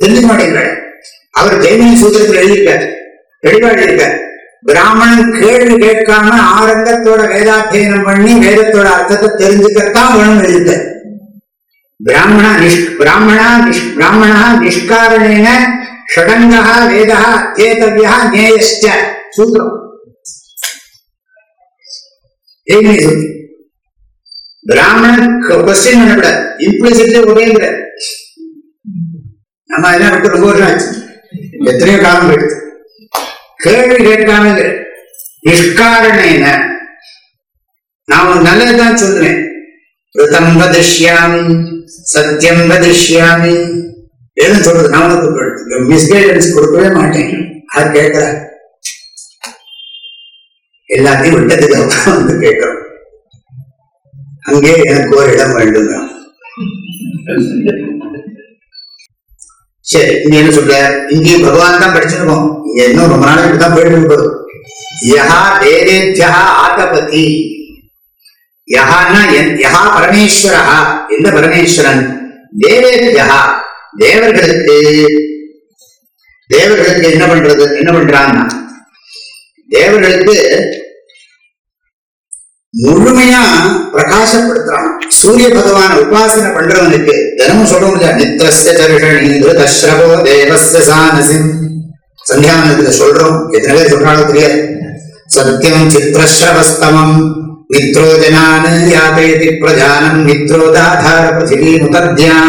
தெரிஞ்சுக்க மாட்டேங்கிறாள் அவர் ஜெயமணி சூத்திரத்தில் எழுதியிருக்க தெளிவாக இருக்க பிராமணன் கேள்வி கேட்காம ஆரங்கத்தோட வேதாத்தியனம் பண்ணி வேதத்தோட அர்த்தத்தை தெரிஞ்சுக்கத்தான் வேணும் எழுத பிராமணா நிஷ் பிராமணா நிஷ் பிராமணா நிஷ்காரணேன ஷடங்கா வேதா ஏதவியா நேயஸ்ட சூத்திரம் ஏகனே சூத்திரம் பிராமணன் கொஸ்டின் பண்ணக்கூடாது இம்ப்ளிசிட்லி ஒரேங்கிற நம்ம அதெல்லாம் விட்டு ரொம்ப வருஷம் ஆச்சு எத்தனையோ காலம் போயிடுச்சு கேள்வி கேட்காம நிஷ்காரணேன நான் நல்லதுதான் சொல்றேன் விரதம் வதிஷ்யாமி சத்தியம் வதிஷ்யாமி என்ன சொல்றது நான் உனக்கு மிஸ்கைடன்ஸ் கொடுக்கவே மாட்டேன் அதை கேட்கிற
எல்லாத்தையும் விட்டதுக்கு அப்புறம் வந்து கேட்கிறோம் அங்கே எனக்கு ஒரு இடம் வேண்டும்
சரி நீ என்ன சொல்ற இங்கேயும் பகவான் தான் படிச்சிருக்கோம் இங்க இன்னும் ரொம்ப நாள் தான் போயிட்டு இருக்கோம் யஹா தேவேத்யா யஹான்னா யஹா பரமேஸ்வரஹா இந்த பரமேஸ்வரன் தேவேத்யா தேவர்களுக்கு தேவர்களுக்கு என்ன பண்றது என்ன பண்றான்னா தேவர்களுக்கு முழுமையா பிரகாசப்படுத்துறான் சூரிய பகவான் உபாசனை பண்றவனுக்கு தினமும் சொல்ல முடியாது சந்தியாவனத்துல சொல்றோம் எத்தனை பேர் சொல்றாலும் தெரியாது சத்தியம் சித்திரஸ்ரவஸ்தமம் மித்ரோ ஜனான் யாபேதி பிரஜானம் மித்ரோதாதார தாதார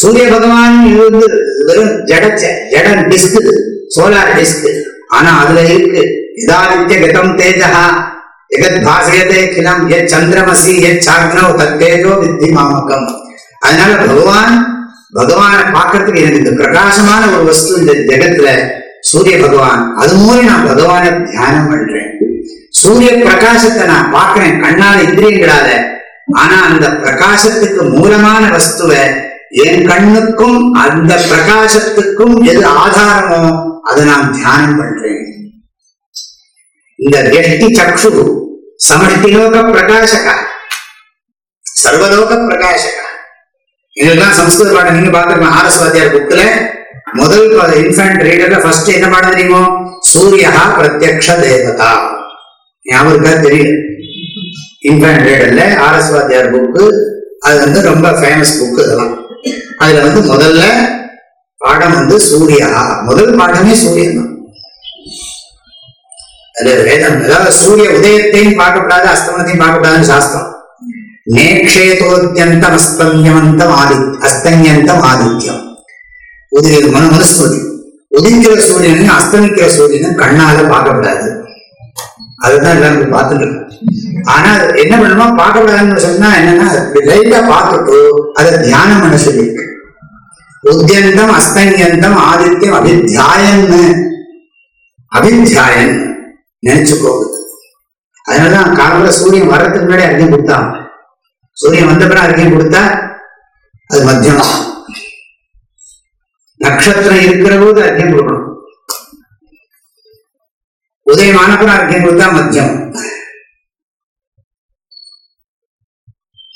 சூரிய பகவான் வந்து வெறும் ஜடச்ச ஜட டிஸ்க் சோலார் டிஸ்க் ஆனா அதுல இருக்கு இதாதித்ய கதம் தேஜா எகத் பாசயதே கிளம் எ சந்திரமசி எ சாக்னோ தத்தேஜோ வித்தி மாமகம் அதனால பகவான் பகவானை பார்க்கறதுக்கு எனக்கு இந்த பிரகாசமான ஒரு வஸ்து இந்த ஜெகத்துல சூரிய பகவான் அது மூலம் நான் பகவானை தியானம் பண்றேன் சூரிய பிரகாசத்தை நான் பார்க்கிறேன் கண்ணால் இந்திரியங்களால ஆனா அந்த பிரகாசத்துக்கு மூலமான வஸ்துவை என் கண்ணுக்கும் அந்த பிரகாசத்துக்கும் எது ஆதாரமோ அதை நான் தியானம் பண்றேன் இந்த வெட்டி சக்ஷு சமஷ்டிலோக பிரகாசக சர்வலோக பிரகாசக இதெல்லாம் சம்ஸ்கிருத பாடம் நீங்க பாத்துருக்கோம் ஆரஸ்வாதியார் வாத்தியார் முதல் இன்ஃபேண்ட் ரீடர்ல ஃபர்ஸ்ட் என்ன பாடம் தெரியுமோ சூரியா பிரத்யக்ஷ தேவதா ஞாபகம் தெரியும் தெரியல இன்ஃபேண்ட் ரீடர்ல ஆரஸ்வாதியார் வாத்தியார் புக்கு அது வந்து ரொம்ப ஃபேமஸ் புக்கு இதெல்லாம் அதுல வந்து முதல்ல பாடம் வந்து சூர்யா முதல் பாடமே சூரியன் தான் அது வேதம் அதாவது சூரிய உதயத்தையும் பார்க்கக்கூடாது அஸ்தமனத்தையும் பார்க்கக்கூடாதுன்னு சாஸ்திரம் நேக்ஷேதோத்யந்தம் அஸ்தம்யமந்தம் ஆதி அஸ்தன்யந்தம் ஆதித்யம் உதிரி மன சூரியன் உதிக்கிற சூரியனும் அஸ்தமிக்கிற சூரியனும் கண்ணால பார்க்கக்கூடாது அதுதான் எல்லாரும் பார்த்துட்டு ஆனா என்ன பார்க்க பார்க்கக்கூடாதுன்னு சொன்னா என்னன்னா லைட்டா பார்த்துட்டு அதை தியானம் மனசு இருக்கு உத்தியந்தம் அஸ்தங்கியந்தம் ஆதித்யம் அபித்தியாயன்னு அபித்தியாயன் நினைச்சுக்கோங்க அதனாலதான் காலத்துல சூரியன் வர்றதுக்கு முன்னாடி அர்க்கியம் கொடுத்தான் சூரியன் வந்த பிறகு அர்க்கியம் கொடுத்தா அது மத்தியம்
நட்சத்திரம் இருக்கிற போது அர்க்கியம் கொடுக்கணும்
உதயமான பிறகு அர்க்கியம் கொடுத்தா மத்தியம்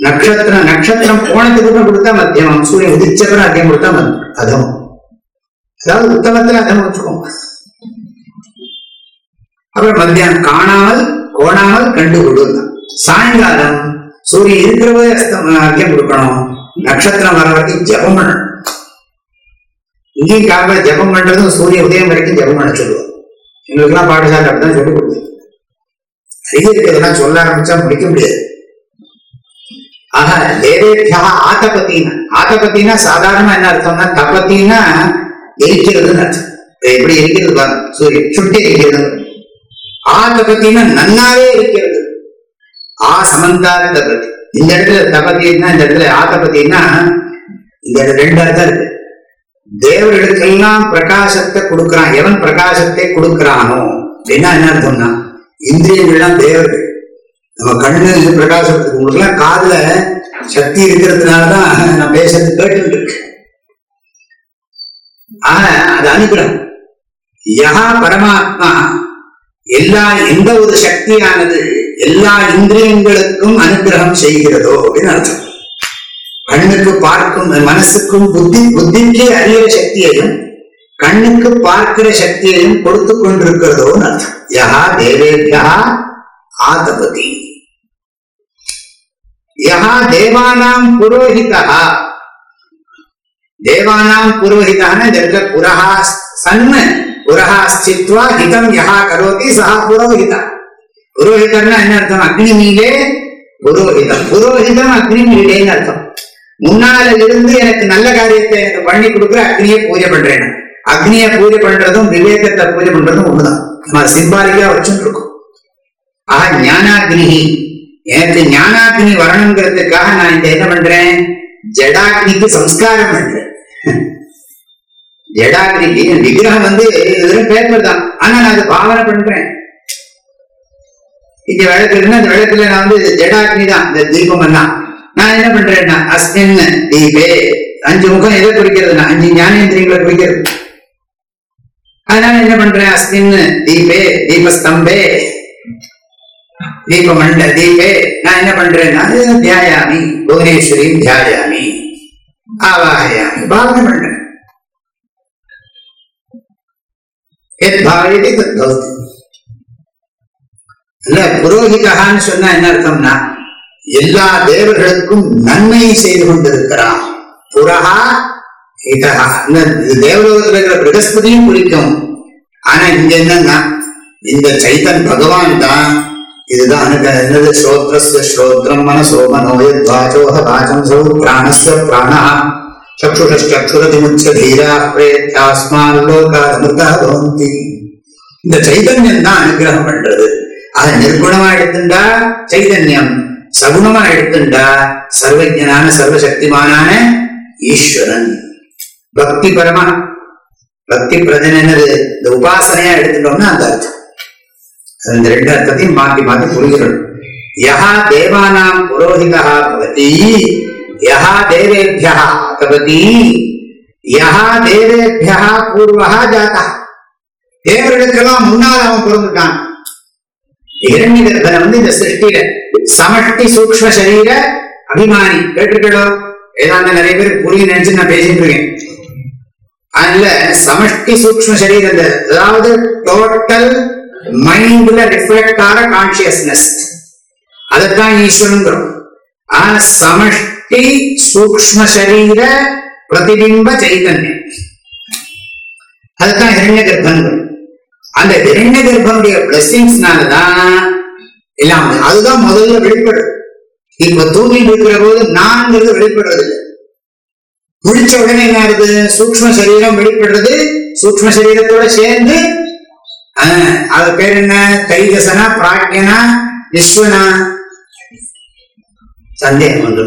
நட்சத்திரம் நட்சத்திரம் போனதுக்கு அப்புறம் கொடுத்தா மத்தியானம் சூரியன் உதிச்சப்பறம் அதிகம் கொடுத்தா அதமம் அதாவது உத்தமத்துல அதமம் வச்சுக்கோம் அப்புறம் மத்தியானம் காணாமல் கோணாமல் கண்டு கொடுத்தான் சாயங்காலம் சூரியன் இருக்கிறவே அர்த்தம் கொடுக்கணும் நட்சத்திரம் வர வரைக்கும் ஜபம் பண்ணணும் இங்கேயும் காப்பா ஜபம் பண்றதும் சூரிய உதயம் வரைக்கும் ஜபம் பண்ண சொல்லுவோம் எங்களுக்கெல்லாம் பாடசாலை அப்படிதான் சொல்லி கொடுத்தேன் அறிவு இருக்கிறதெல்லாம் சொல்ல ஆரம்பிச்சா முடிக்க முடியாது ஆனா வேதேபியா ஆகபத்தினா ஆகபத்தினா சாதாரண என்ன அர்த்தம்னா கபத்தினா எரிக்கிறதுன்னு அர்த்தம் எப்படி எரிக்கிறது இருக்கிறது சூரிய சுட்டி எரிக்கிறது ஆ நன்னாவே இருக்கிறது ஆ சமந்தாத தபதி இந்த இடத்துல தபத்தின்னா இந்த இடத்துல ஆ இந்த இடத்துல ரெண்டு அர்த்தம் இருக்கு தேவர்களுக்கெல்லாம் பிரகாசத்தை கொடுக்கறான் எவன் பிரகாசத்தை கொடுக்கிறானோ அப்படின்னா என்ன அர்த்தம்னா இந்திரியங்கள்லாம் தேவர்கள் நம்ம கண்ணு பிரகாசப்படுத்துக்கு உங்களுக்குலாம் காதுல சக்தி இருக்கிறதுனாலதான் நான் பேசுறது கேட்டு இருக்கு ஆனா அது அனுகிரகம் யகா பரமாத்மா எல்லா எந்த ஒரு சக்தியானது எல்லா இந்திரியங்களுக்கும் அனுகிரகம் செய்கிறதோ அப்படின்னு அர்த்தம் கண்ணுக்கு பார்க்கும் மனசுக்கும் புத்தி புத்திக்கு அறிகிற சக்தியையும் கண்ணுக்கு பார்க்கிற சக்தியையும் கொடுத்து கொண்டிருக்கிறதோன்னு அர்த்தம் யா தேவேபியா ஆதபதி யஹா தேவானாம் புரோஹிதா தேவானாம் புரோஹிதான இந்த புரஹா சன்னு புரஹா ஸ்தித்வா ஹிதம் யஹா கரோதி சஹா புரோஹிதா புரோஹிதம்னா என்ன அர்த்தம் அக்னி மீதே புரோஹிதம் புரோஹிதம் அக்னி மீதேன்னு அர்த்தம் முன்னால இருந்து எனக்கு நல்ல காரியத்தை எனக்கு பண்ணி கொடுக்குற அக்னியை பூஜை பண்றேன் அக்னியை பூஜை பண்றதும் விவேகத்தை பூஜை பண்றதும் ஒண்ணுதான் நம்ம சிம்பாலிக்கா வச்சுட்டு இருக்கோம் ஆக ஞானாக்னிகி எனக்கு ஞானாக்னி வரணுங்கிறதுக்காக நான் இங்க என்ன பண்றேன் ஜடாக்னிக்கு சம்ஸ்காரம் பண்றேன் ஜடாக்னிக்கு விக்கிரகம் வந்து வெறும் பேர் தான் ஆனா நான் அதை பாவனை பண்றேன் இங்க விளக்கு இருந்தா அந்த விளக்குல நான் வந்து ஜடாக்னி தான் இந்த தீபம் எல்லாம் நான் என்ன பண்றேன்னா அஸ்மின் தீபே அஞ்சு முகம் எதை குறிக்கிறதுனா அஞ்சு ஞானேந்திரியங்களை குறிக்கிறது அதனால என்ன பண்றேன் அஸ்மின் தீபே தீபஸ்தம்பே தீப மண்ட தீபே நான் என்ன பண்றேன்னா தியாயாமி புவனேஸ்வரி தியாயாமி ஆவாகயாமி பாவனை பண்றேன் இல்ல புரோகிதான்னு சொன்னா என்ன அர்த்தம்னா எல்லா தேவர்களுக்கும் நன்மையை செய்து கொண்டிருக்கிறான் புரஹா இதஹா இந்த தேவலோகத்தில் இருக்கிற பிரகஸ்பதியும் குறிக்கும் ஆனா இங்க என்னன்னா இந்த சைத்தன் பகவான் தான் இதுதான் என்னது இந்த சைதன்யம் தான் அனுகிரகம் பண்றது அதை நிர்குணமா எடுத்துண்டா சைதன்யம் சகுணமா எடுத்துண்டா சர்வஜனான சர்வசக்திமானான ஈஸ்வரன் பக்தி பரமா பக்தி என்னது இந்த உபாசனையா எடுத்துட்டோம்னா அந்த அர்த்தம் அந்த ரெண்டு அர்த்தத்தையும் மாற்றி மாற்றி புரிஞ்சிடணும் யஹா தேவானாம் புரோஹிதா பவதி யஹா தேவேபியா பவதி யஹா தேவேபியா பூர்வா ஜாதா தேவர்களுக்கெல்லாம் முன்னால் அவன் பிறந்துட்டான் இரண்டிகர்பனை வந்து இந்த சிருஷ்டியில சமஷ்டி சூக்ம சரீர அபிமானி கேட்டிருக்கோ ஏதாந்த நிறைய பேர் புரிய நினைச்சு நான் பேசிட்டு இருக்கேன் அதுல சமஷ்டி சூக்ம சரீரம் அதாவது டோட்டல் மைண்ட்ல ரிஃப்ளெக்ட் ஆன கான்சியஸ்னஸ் அதத்தான் ஈஸ்வரங்கிறோம் ஆனா சமஷ்டி சூக்ம சரீர பிரதிபிம்ப சைதன்யம் அதுதான் இரண்ய கர்ப்பங்கள் அந்த இரண்ய கர்ப்பனுடைய பிளஸ்ஸிங்ஸ்னாலதான் எல்லாம் அதுதான் முதல்ல வெளிப்படும் இப்ப தூங்கி இருக்கிற போது நான்கிறது வெளிப்படுறது இல்லை முடிச்ச உடனே என்ன இருக்குது சூக்ம சரீரம் வெளிப்படுறது சூக்ம சரீரத்தோட சேர்ந்து அது பேர் என்ன தைகசனா பிராக்யனா விஸ்வனா சந்தேகம் உண்டு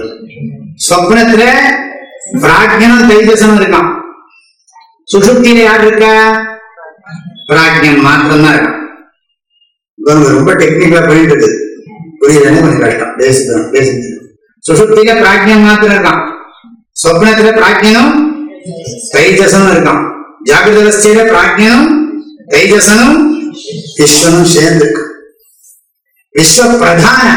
சொப்னத்துல பிராக்யனும் தைஜசனும் இருக்கான் சுசுப்தியில யார் இருக்கா பிராக்யன் மாத்திரம்தான் இருக்கான் ரொம்ப டெக்னிக்கலா போயிட்டு இருக்குது புரியுதுன்னு கொஞ்சம் கஷ்டம் பேசுதான் பேசுது சுசுப்தியில பிராக்யன் மாத்திரம் இருக்கான் சொப்னத்துல பிராக்யனும் தைஜசனும் இருக்கான் ஜாகிரதவஸ்தையில பிராக்யனும் தேஜசனும் விஸ்வனும் சேர்ந்திருக்கும் விஸ்வ பிரதான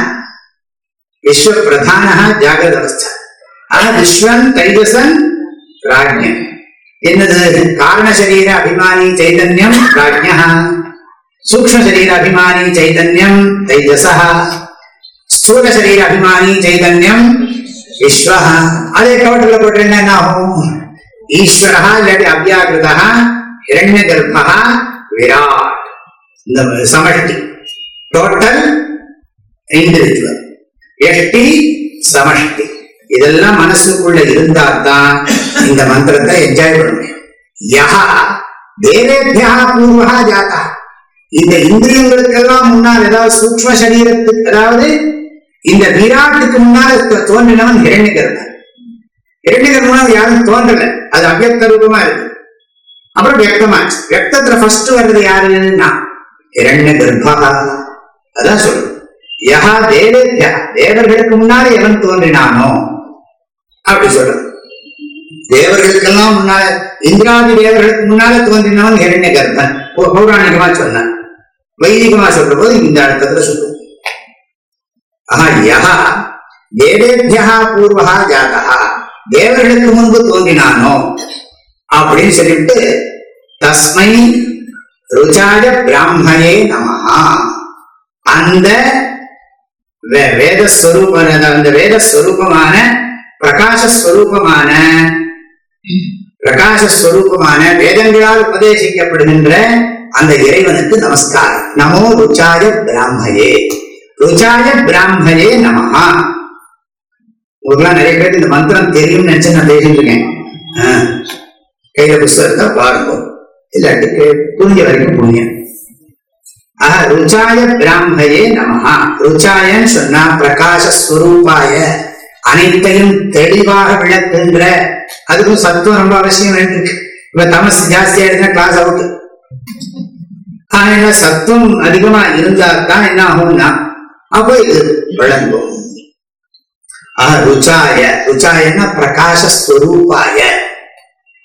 விஸ்வ பிரதான ஜாகிரத அவஸ்தா ஆனா விஸ்வன் தைஜசன் பிராஜ்யன் என்னது காரண சரீர அபிமானி சைதன்யம் பிராஜ்யா சூக்ம சரீர அபிமானி சைதன்யம் தைஜசா ஸ்தூல சரீர அபிமானி சைதன்யம் விஸ்வா அதே கவட்டில் போட்டு என்ன ஆகும் ஈஸ்வரா இல்லாட்டி அவ்யாகிருதா ஹிரண்ய கர்ப்பா விராட் இந்த சமஷ்டி டோட்டல் இண்டிவிஜுவல் எஷ்டி சமஷ்டி இதெல்லாம் மனசுக்குள்ள இருந்தா தான் இந்த மந்திரத்தை என்ஜாய் பண்ணுவேன் முடியும் தேவேபியா ஜாதா இந்த இந்திரியங்களுக்கெல்லாம் முன்னால் ஏதாவது சூக்ம சரீரத்துக்கு அதாவது இந்த விராட்டுக்கு முன்னால் தோன்றினவன் இரண்டு கருணன் இரண்டு கருமனால் யாரும் தோன்றல அது ரூபமா இருக்கு அப்புறம் வியக்தமாச்சு வெக்கத்துல ஃபர்ஸ்ட் வர்றது யாருன்னா இரண்ய கர்ப்பா அதான் சொல்லு யஹா தேவேத்யா தேவர்களுக்கு முன்னாலே எவன் தோன்றினானோ அப்படி சொல்ற தேவர்களுக்கெல்லாம் முன்னால இந்திராதி தேவர்களுக்கு முன்னால தோன்றினவன் இரண்ய கர்ப்பன் பௌராணிகமா சொன்ன வைதிகமா சொல்ற போது இந்த அர்த்தத்துல சொல்லுவோம் ஆஹா யஹா தேவேத்யா பூர்வகா ஜாதகா தேவர்களுக்கு முன்பு தோன்றினானோ அப்படின்னு சொல்லிட்டு தஸ்மை ருஜாய பிராமணே நமஹா அந்த வேதஸ்வரூபம் அந்த வேதஸ்வரூபமான பிரகாசஸ்வரூபமான பிரகாசஸ்வரூபமான வேதங்களால் உபதேசிக்கப்படுகின்ற அந்த இறைவனுக்கு நமஸ்காரம் நமோ ருச்சாய பிராமயே ருச்சாய பிராமயே நமஹா உங்களுக்குலாம் நிறைய பேருக்கு இந்த மந்திரம் தெரியும்னு நினைச்சு நான் பேசிட்டு இருக்கேன் கையில புஸ்தகத்தை பாருங்க இல்லாட்டி புரிய வரைக்கும் புண்ணியம் ஆஹ் ருச்சாய பிராமையே நமஹா ருச்சாய சொன்னா பிரகாசஸ்வரூபாய அனைத்தையும் தெளிவாக விளக்குன்ற அதுக்கும் சத்துவம் ரொம்ப அவசியம் இருக்கு இப்ப தமஸ் ஜாஸ்தியா இருந்தா கிளாஸ் அவுட் ஆனா சத்துவம் அதிகமா இருந்தா தான் என்ன ஆகும்னா அப்போ இது விளங்கும் ஆஹ் ருச்சாய ருச்சாயன்னா பிரகாசஸ்வரூபாய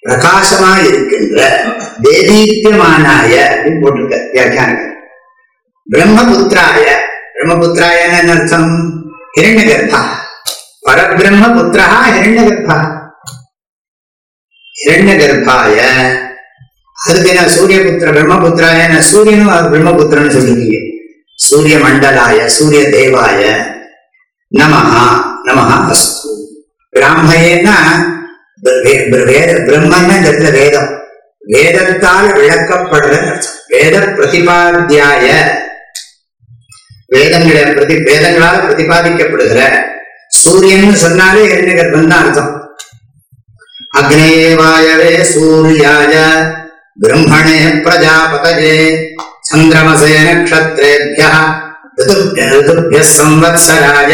பிரகாசமா இருக்கின்ற தேதீபியமானாய அப்படின்னு போட்டிருக்க வியாக்கியானங்கள் பிரம்மபுத்திராய பிரம்மபுத்திராயன்னு அர்த்தம் ஹிரண்ய கர்ப்பா பரபிரம்ம புத்திரா ஹிரண்ய கர்ப்பா ஹிரண்ய கர்ப்பாய அதுக்கு என்ன சூரிய புத்திர பிரம்மபுத்திராய சூரியனும் பிரம்மபுத்திரன்னு சொல்லிருக்கீங்க சூரிய மண்டலாய சூரிய தேவாய நமஹா நமஹா அஸ்து பிராமையன்னா வேத பிரம்மன்னா இந்த இடத்துல வேதம் வேதத்தால் விளக்கப்படுற வேத பிரதிபாத்தியாய வேதங்களை பிரதி வேதங்களால் பிரதிபாதிக்கப்படுகிற சூரியன் சொன்னாலே என்ன கர்ப்பம் தான் அர்த்தம் அக்னேவாயவே சூரியாய பிரம்மணே பிரஜாபதே சந்திரமசே நட்சத்திரேபிய ருதுபிய சம்வத்சராய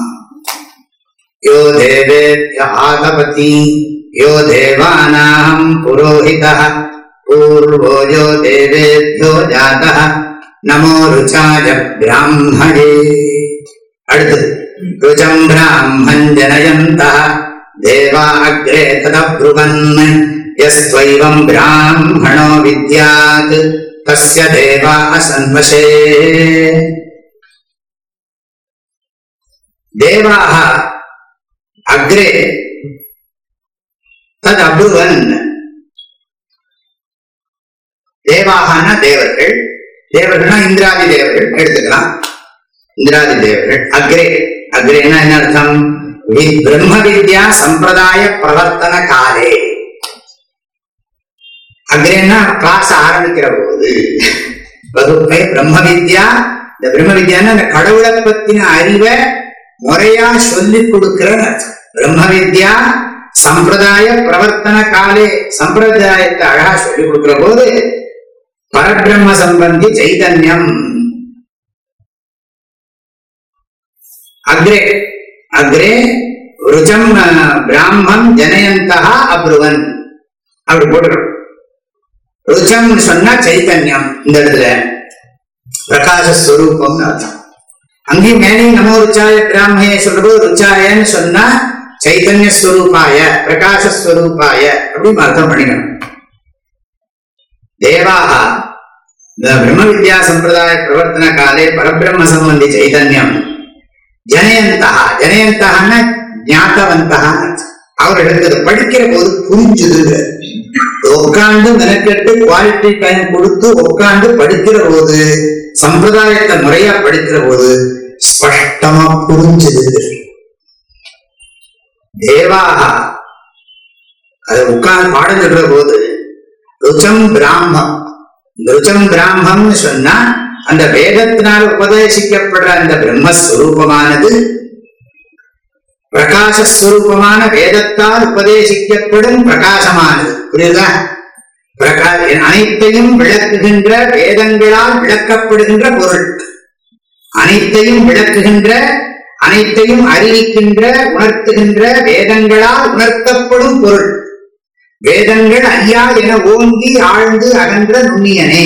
यो देवेभ्य आगपति यो देवानाम् पुरोहितः पूर्वो यो देवेभ्यो जातः नमो रुचाय ब्राह्मणे அடுத்தது ருஜம் பிராமன் ஜனயந்த தேவா அக்ரே ததப்ருவன் எஸ்வைவம் பிராமணோ வித்யாத் தஸ்ய
தேவா அசன்வசே தேவாக அக்ரே தன் அபுவன் தேவாகான
தேவர்கள் தேவர்கள்னா இந்திராதி தேவர்கள் எடுத்துக்கலாம் இந்திராதி தேவர்கள் அக்ரே அக்ரேனா என்ன அர்த்தம் பிரம்ம வித்யா சம்பிரதாய பிரவர்த்தன காலே அக்ரேனா கிளாஸ் ஆரம்பிக்கிற போது வகுப்பை பிரம்ம வித்யா இந்த பிரம்ம வித்யான்னா இந்த கடவுளை பத்தின அறிவை முறையா சொல்லிக் கொடுக்கிற பிரம்ம வித்யா சம்பிரதாய பிரவர்த்தன காலே சம்பிரதாயத்தை அழகா சொல்லிக் கொடுக்கிற போது
பரபிரம்ம சம்பந்தி சைதன்யம்
அக்ரே அக்ரே ருஜம் பிராமன் ஜனயந்தா அப்ருவன் அப்படி போட்டுக்கணும் ருஜம் சொன்னா சைத்தன்யம் இந்த இடத்துல பிரகாசஸ்வரூபம் அர்த்தம் அங்கே மேலே நமோ ருச்சாய பிராமையை சொல்றபோது ருச்சாயன்னு சொன்னா சைத்தன்ய ஸ்வரூபாய பிரகாசஸ்வரூபாய அப்படின்னு அர்த்தம் பண்ணிக்கணும் தேவாக இந்த பிரம்ம வித்யா சம்பிரதாய பிரவர்த்தன காலே பரபிரம்ம சம்பந்தி சைதன்யம் ஜனயந்தா ஜனயந்தான்னா ஞாத்தவந்தா எடுத்தது படிக்கிற போது புரிஞ்சுது உட்காந்து மெனக்கெட்டு குவாலிட்டி டைம் கொடுத்து உட்காந்து படிக்கிற போது சம்பிரதாயத்தை முறையா படிக்கிற போது ஸ்பஷ்டமா புரிஞ்சது தேவா அதை உட்கார் பாடுகின்ற போது ருச்சம் பிராமம் ருச்சம் பிராமம்னு சொன்னா அந்த வேதத்தினால் உபதேசிக்கப்படுற அந்த பிரம்மஸ்வரூபமானது பிரகாசஸ்வரூபமான வேதத்தால் உபதேசிக்கப்படும் பிரகாசமானது புரியுதா பிரகா அனைத்தையும் விளக்குகின்ற வேதங்களால் விளக்கப்படுகின்ற பொருள் அனைத்தையும் விளக்குகின்ற அனைத்தையும் அறிவிக்கின்ற உணர்த்துகின்ற வேதங்களால் உணர்த்தப்படும் பொருள் வேதங்கள் ஐயா என ஓங்கி ஆழ்ந்து அகன்ற நுண்ணியனே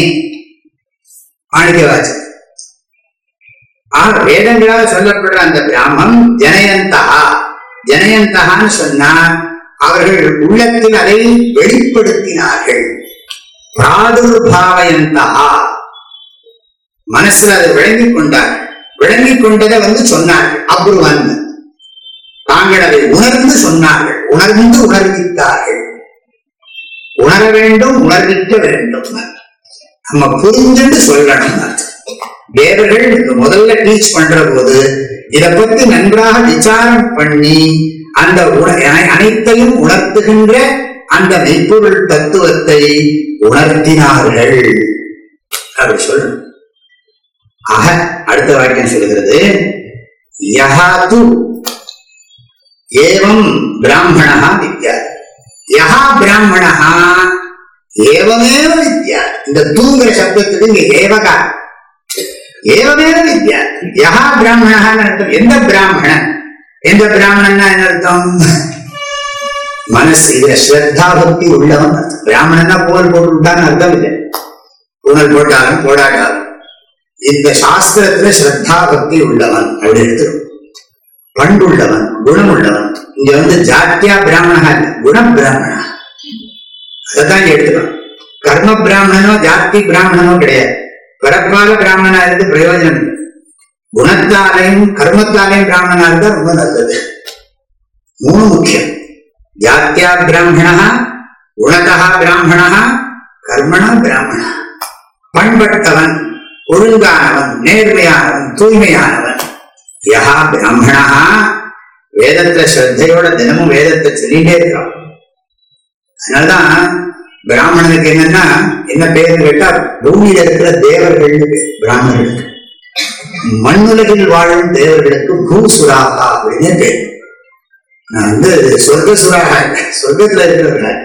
மாணிக்கவாச்சு ஆக வேதங்களால் சொல்லப்படுற அந்த பிராமம் ஜனயந்தகா ஜனயந்தகான்னு சொன்னா அவர்கள் உள்ளத்தில் அதை வெளிப்படுத்தினார்கள் பிராதுர்பாவயந்தகா மனசுல அதை விளங்கி கொண்டார் விளங்கி கொண்டதை வந்து சொன்னார்கள் அபூர்வன் தாங்கள் அதை உணர்ந்து சொன்னார்கள் உணர்ந்து உணர்வித்தார்கள் உணர வேண்டும் உணர்விக்க வேண்டும் நம்ம புரிஞ்சுட்டு சொல்லணும் தேவர்கள் முதல்ல டீச் பண்ற போது இதை பத்தி நன்றாக விசாரம் பண்ணி அந்த அனைத்தையும் உணர்த்துகின்ற அந்த மெய்ப்பொருள் தத்துவத்தை உணர்த்தினார்கள் அப்படி சொல்லணும் ஆக அடுத்த வாக்கியம் சொல்கிறது யஹா து ஏவம் பிராமணா வித்யா யஹா பிராமணா ஏவமேவ வித்யா இந்த தூங்குற சப்தத்துக்கு இங்க ஏவகா ஏவமேவ வித்யா யஹா பிராமணான்னு அர்த்தம் எந்த பிராமணன் எந்த பிராமணன்னா என்ன அர்த்தம் மனசு இதுல ஸ்ரத்தா பக்தி உள்ளவன் பிராமணன்னா புகழ் போட்டு விட்டான்னு அர்த்தம் இல்லை புகழ் போட்டாலும் போடாட்டாலும் இந்த சாஸ்திரத்துல ஸ்ரத்தா பக்தி உள்ளவன் அப்படி எடுத்துரும் பண்டுள்ளவன் உள்ளவன் இங்க வந்து ஜாத்தியா பிராமணா இல்ல குண பிராமணா அதைத்தான் எடுத்துக்கணும் கர்ம பிராமணனோ ஜாத்தி பிராமணனோ கிடையாது பரப்பால பிராமணா இருந்து பிரயோஜனம் குணத்தாலையும் கர்மத்தாலையும் பிராமணா இருந்தா ரொம்ப நல்லது மூணு முக்கியம் ஜாத்தியா பிராமணா குணதா பிராமணா கர்மணா பிராமணா பண்பட்டவன் ஒழுங்கானவன் நேர்மையானவன் தூய்மையானவன் யா பிரம்மணா வேதத்துல ஸ்ரத்தையோட தினமும் வேதத்தை சொல்லிட்டே இருக்கிறான் அதனாலதான் பிராமணனுக்கு என்னன்னா என்ன பேர் கேட்டா பூமியில இருக்கிற தேவர்கள் பிராமணர்களுக்கு மண்ணுலகில் வாழும் தேவர்களுக்கு பூசுராகா அப்படின்னு பேர் நான் வந்து சொர்க்க சுராக சொர்க்கத்துல இருக்கிறவர்கள்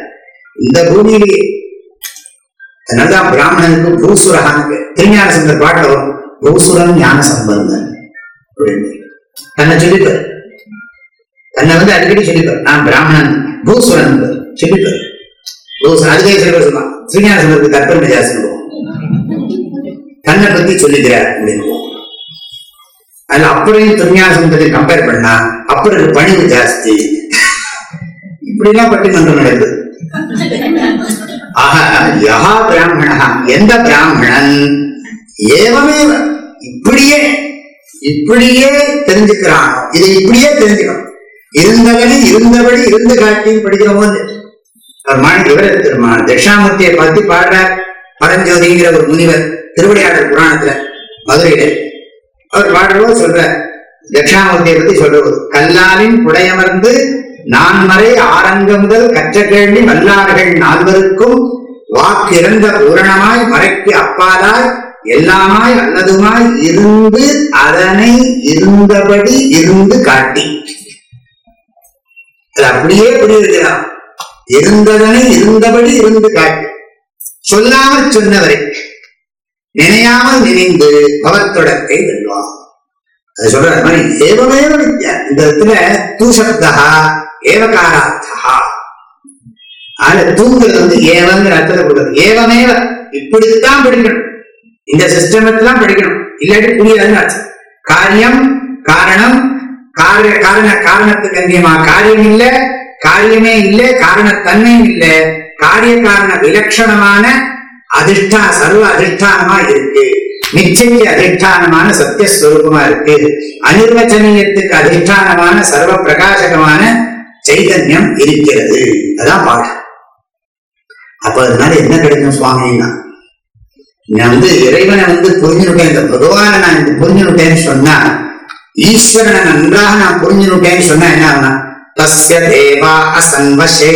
இந்த பூமியிலே அதனாலதான் பிராமணனுக்கு பூசுரகானுக்கு திருஞான சம்பந்த பாட்டில் வரும் பூசுரன் ஞான சம்பந்தன் அப்படின்னு தன்னை சொல்லிப்பார் தன்னை வந்து அடிக்கடி சொல்லிப்பார் நான் பிராமணன் பூசுரன் சொல்லிப்பார் பூசுரன் அதுக்கே சொல்லிப்பார் சொல்லுவான் திருஞான ஜாஸ்தி சொல்லுவோம் தன்னை பத்தி சொல்லிக்கிறார் அப்படின்னு அதுல அப்படியும் திருஞான சமுத்திரத்தை கம்பேர் பண்ணா அப்படி பணிவு ஜாஸ்தி இப்படி எல்லாம் பட்டிமன்றம் நடக்குது ஆக யகா பிராமணா
எந்த
பிராமணன் ஏவமே
இப்படியே இப்படியே தெரிஞ்சுக்கிறான் இதை இப்படியே தெரிஞ்சுக்கணும் இருந்தபடி இருந்தபடி இருந்து காட்டி படிக்கிற போது பெருமான் இவர் பெருமான் தட்சிணாமூர்த்தியை பார்த்து பாடுறார் பரஞ்சோதிங்கிற ஒரு முனிவர் திருவிளையாடல் புராணத்துல மதுரையில அவர் பாடுறவோ சொல்ற தட்சிணாமூர்த்தியை பத்தி சொல்ற கல்லாலின் புடையமர்ந்து நான் வரை ஆரங்க முதல் வல்லார்கள் நால்வருக்கும் வாக்கிறந்த பூரணமாய் மறைக்கு அப்பாலாய் எல்லாமாய் அல்லதுமாய் இருந்து அதனை இருந்தபடி இருந்து காட்டி அது அப்படியே புரியிருக்கிறான் இருந்ததனை இருந்தபடி இருந்து காட்டி சொல்லாமல் சொன்னவரை நினையாமல் நினைந்து பவத்தொடத்தை வெல்வார் அது சொல்ற மாதிரி
ஏவமேவ வித்யா
இந்த இடத்துல தூசப்தகா ஏவகாரார்த்தா ஆனா தூங்குறது வந்து ஏவங்கிற அர்த்தத்தை கொடுக்குறது ஏவமேவ இப்படித்தான் படிக்கணும் இந்த சிஸ்டமத்துல படிக்கணும் இல்லாட்டி புரியாதுன்னு ஆச்சு காரியம் காரணம் காரிய காரண காரணத்துக்கு அந்தியமா காரியம் இல்ல காரியமே இல்ல காரணத்தன்மையும் இல்ல காரிய காரண விலட்சணமான அதிர்ஷ்டா சர்வ அதிஷ்டானமா இருக்கு நிச்சய அதிஷ்டானமான சத்தியஸ்வரூபமா இருக்கு அனிர்வச்சனியத்துக்கு அதிஷ்டானமான சர்வ பிரகாசகமான சைதன்யம் இருக்கிறது அதான் பாடம் அப்ப அதனால என்ன கிடைக்கும் சுவாமின்னா நான் வந்து இறைவனை வந்து புரிஞ்சுட்டேன் இந்த பகவானை நான் இது புரிஞ்சுட்டேன்னு சொன்னா ஈஸ்வரனை நன்றாக நான் புரிஞ்சுட்டேன்னு சொன்னா என்ன ஆகுனா தஸ்ய தேவா அசன்வசே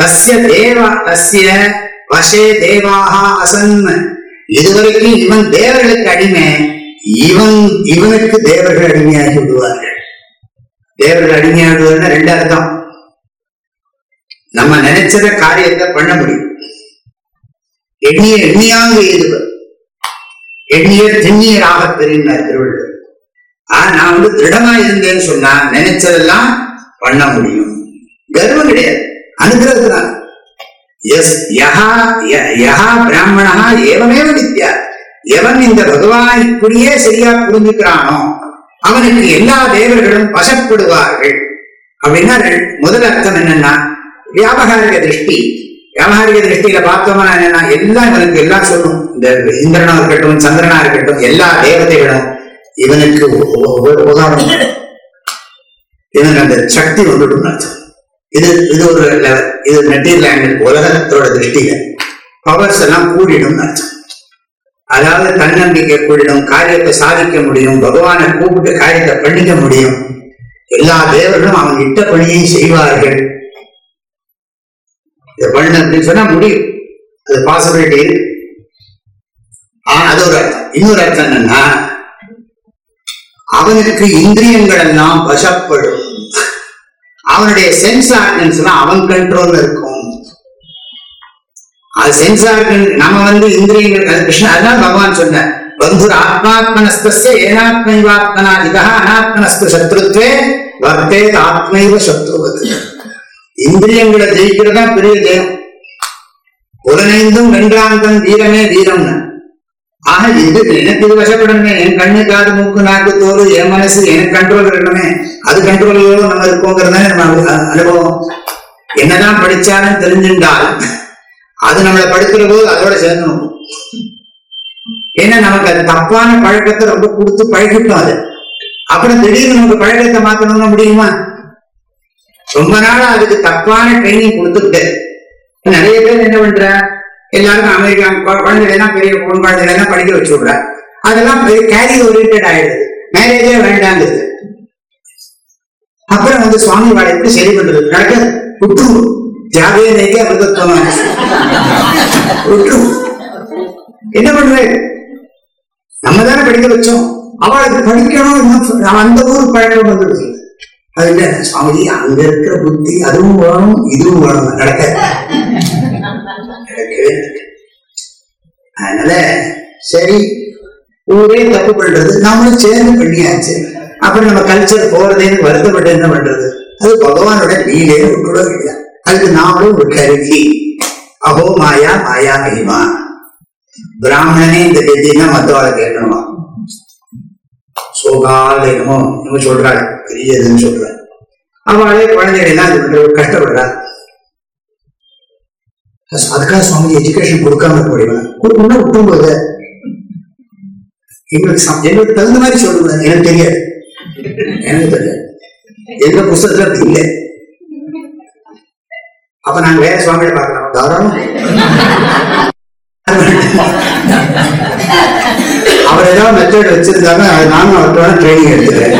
தஸ்ய தேவா தஸ்ய வசே தேவாகா அசன் இதுவரைக்கும் இவன் தேவர்களுக்கு அடிமை இவன் இவனுக்கு தேவர்கள் அடிமையாகி விடுவார்கள் தேவர்கள் அடிமையாடுவதுன்னா ரெண்டு அர்த்தம் நம்ம நினைச்சத காரியத்தை பண்ண முடியும் எண்ணிய எண்ணியாங்க ஈடுபடும் எண்ணிய திண்ணியராக பெருமினார் திருவள்ளுவர் ஆஹ் நான் வந்து திருடமா இருந்தேன்னு சொன்னா நினைச்சதெல்லாம் பண்ண முடியும் கர்வம் கிடையாது அனுகிரகத்துதான் எஸ் யஹா யஹா பிராமணா ஏவமேவ வித்யா எவன் இந்த பகவான் இப்படியே சரியா புரிஞ்சுக்கிறானோ அவனுக்கு எல்லா தேவர்களும் வசப்படுவார்கள் அப்படின்னா முதல் அர்த்தம் என்னன்னா வியாபகாரிக திருஷ்டி வியாபாரிக திருஷ்டியில பார்த்தோம்னா என்னன்னா எல்லாம் இவனுக்கு எல்லாம் சொல்லும் இந்த இந்திரனா இருக்கட்டும் சந்திரனா இருக்கட்டும் எல்லா தேவதைகளும் இவனுக்கு உதாரணம் இவனுக்கு அந்த சக்தி வந்துடும் இது இது ஒரு இது இது லாங்குவேஜ் உலகத்தோட திருஷ்டியில பவர்ஸ் எல்லாம் கூடிடும் நினைச்சோம் அதாவது தன்னம்பிக்கை கூடிடும் காரியத்தை சாதிக்க முடியும் பகவானை கூப்பிட்டு காரியத்தை பண்ணிக்க முடியும் எல்லா தேவர்களும் அவன் இட்ட பணியை செய்வார்கள் இதை சொன்னா முடியும் அது பாசிபிலிட்டி ஆனா அது ஒரு அர்த்தம் இன்னொரு அர்த்தம் என்னன்னா அவனுக்கு இந்திரியங்கள் எல்லாம் வசப்படும் அவனுடைய சென்ஸ் ஆர்கன்ஸ் அவன் கண்ட்ரோல் இருக்கும் அது சென்சார்கள் நம்ம வந்து இந்திரியங்கள் அது கிருஷ்ணன் அதுதான் பகவான் சொன்னார் பந்து ஆத்மாத்மனஸ்தே ஏனாத்மைவாத்மனா இதா அனாத்மனஸ்து சத்ருத்வே ஆத்மைவ சத்ருவது இந்திரியங்களை ஜெயிக்கிறதா பெரிய ஜெயம் புலனைந்தும் வென்றாந்தம் வீரமே வீரம்னு ஆக இது எனக்கு இது வசப்படணுமே என் கண்ணு காது மூக்கு நாக்கு தோல் என் மனசு எனக்கு கண்ட்ரோல் இருக்கணுமே அது கண்ட்ரோலோடு நம்ம இருக்கோங்கிறதான நம்ம அனுபவம் என்னதான் படிச்சாலும் தெரிஞ்சுட்டால் அது நம்மளை படுக்கிற போது அதோட சேர்ந்து ஏன்னா நமக்கு அது தப்பான பழக்கத்தை ரொம்ப கொடுத்து பழகிட்டோம் அது அப்புறம் திடீர்னு நமக்கு பழக்கத்தை மாத்தணும்னு முடியுமா ரொம்ப நாளா அதுக்கு தப்பான ட்ரைனிங் கொடுத்துட்டு நிறைய பேர் என்ன பண்ற எல்லாருக்கும் அமெரிக்கா எல்லாம் பெரிய பொன் குழந்தைகள்லாம் படிக்க வச்சு விடுற அதெல்லாம் கேரி ஓரியன்ட் ஆயிடுது மேரேஜே வேண்டாங்குது அப்புறம் வந்து சுவாமி வாடகைக்கு சரி பண்றது நடக்க விட்டுரும் ஜாதே நெய்யா இருந்தோம் என்ன பண்றேன் நம்ம தானே படிக்க வச்சோம் அவளுக்கு படிக்கணும் அந்த ஊர் பழக்கம் வந்துடுச்சு அது இல்ல சுவாமிஜி அங்க இருக்கிற புத்தி அதுவும் வேணும் இதுவும் வேணும் நடக்க நடக்கவே அதனால சரி ஊரே தப்பு பண்றது நம்மளும் சேர்ந்து பண்ணியாச்சு அப்புறம் நம்ம கல்ச்சர் போறதேன்னு வருத்தப்பட்டு என்ன பண்றது அது பகவானோட நீலே உங்களோட இல்லை அதுக்கு நாமளும் ஒரு கருவி அகோ மாயா மாயா மகிமா பிராமணனே இந்த கதின்னா மத்தவாத கேட்கணுமா சோகால என்னமோ நம்ம சொல்றாள் பெரியதுன்னு சொல்றாள் அவளே குழந்தைகள்லாம் அது பண்ற கஷ்டப்படுறா அதுக்காக சுவாமி எஜுகேஷன் கொடுக்காம இருக்க முடியுமா கொடுக்கணும்னா
விட்டும்போது எங்களுக்கு எங்களுக்கு தகுந்த மாதிரி சொல்லுங்க எனக்கு தெரியாது எனக்கு தெரியாது எந்த புத்தகத்துல இல்லை அப்ப நாங்க வேற சுவாமியை பார்க்கலாம் தாராளம்
அவர் ஏதாவது மெத்தட் வச்சிருந்தாங்க அது நானும் அவர்களோட ட்ரைனிங் எடுத்துக்கிறேன்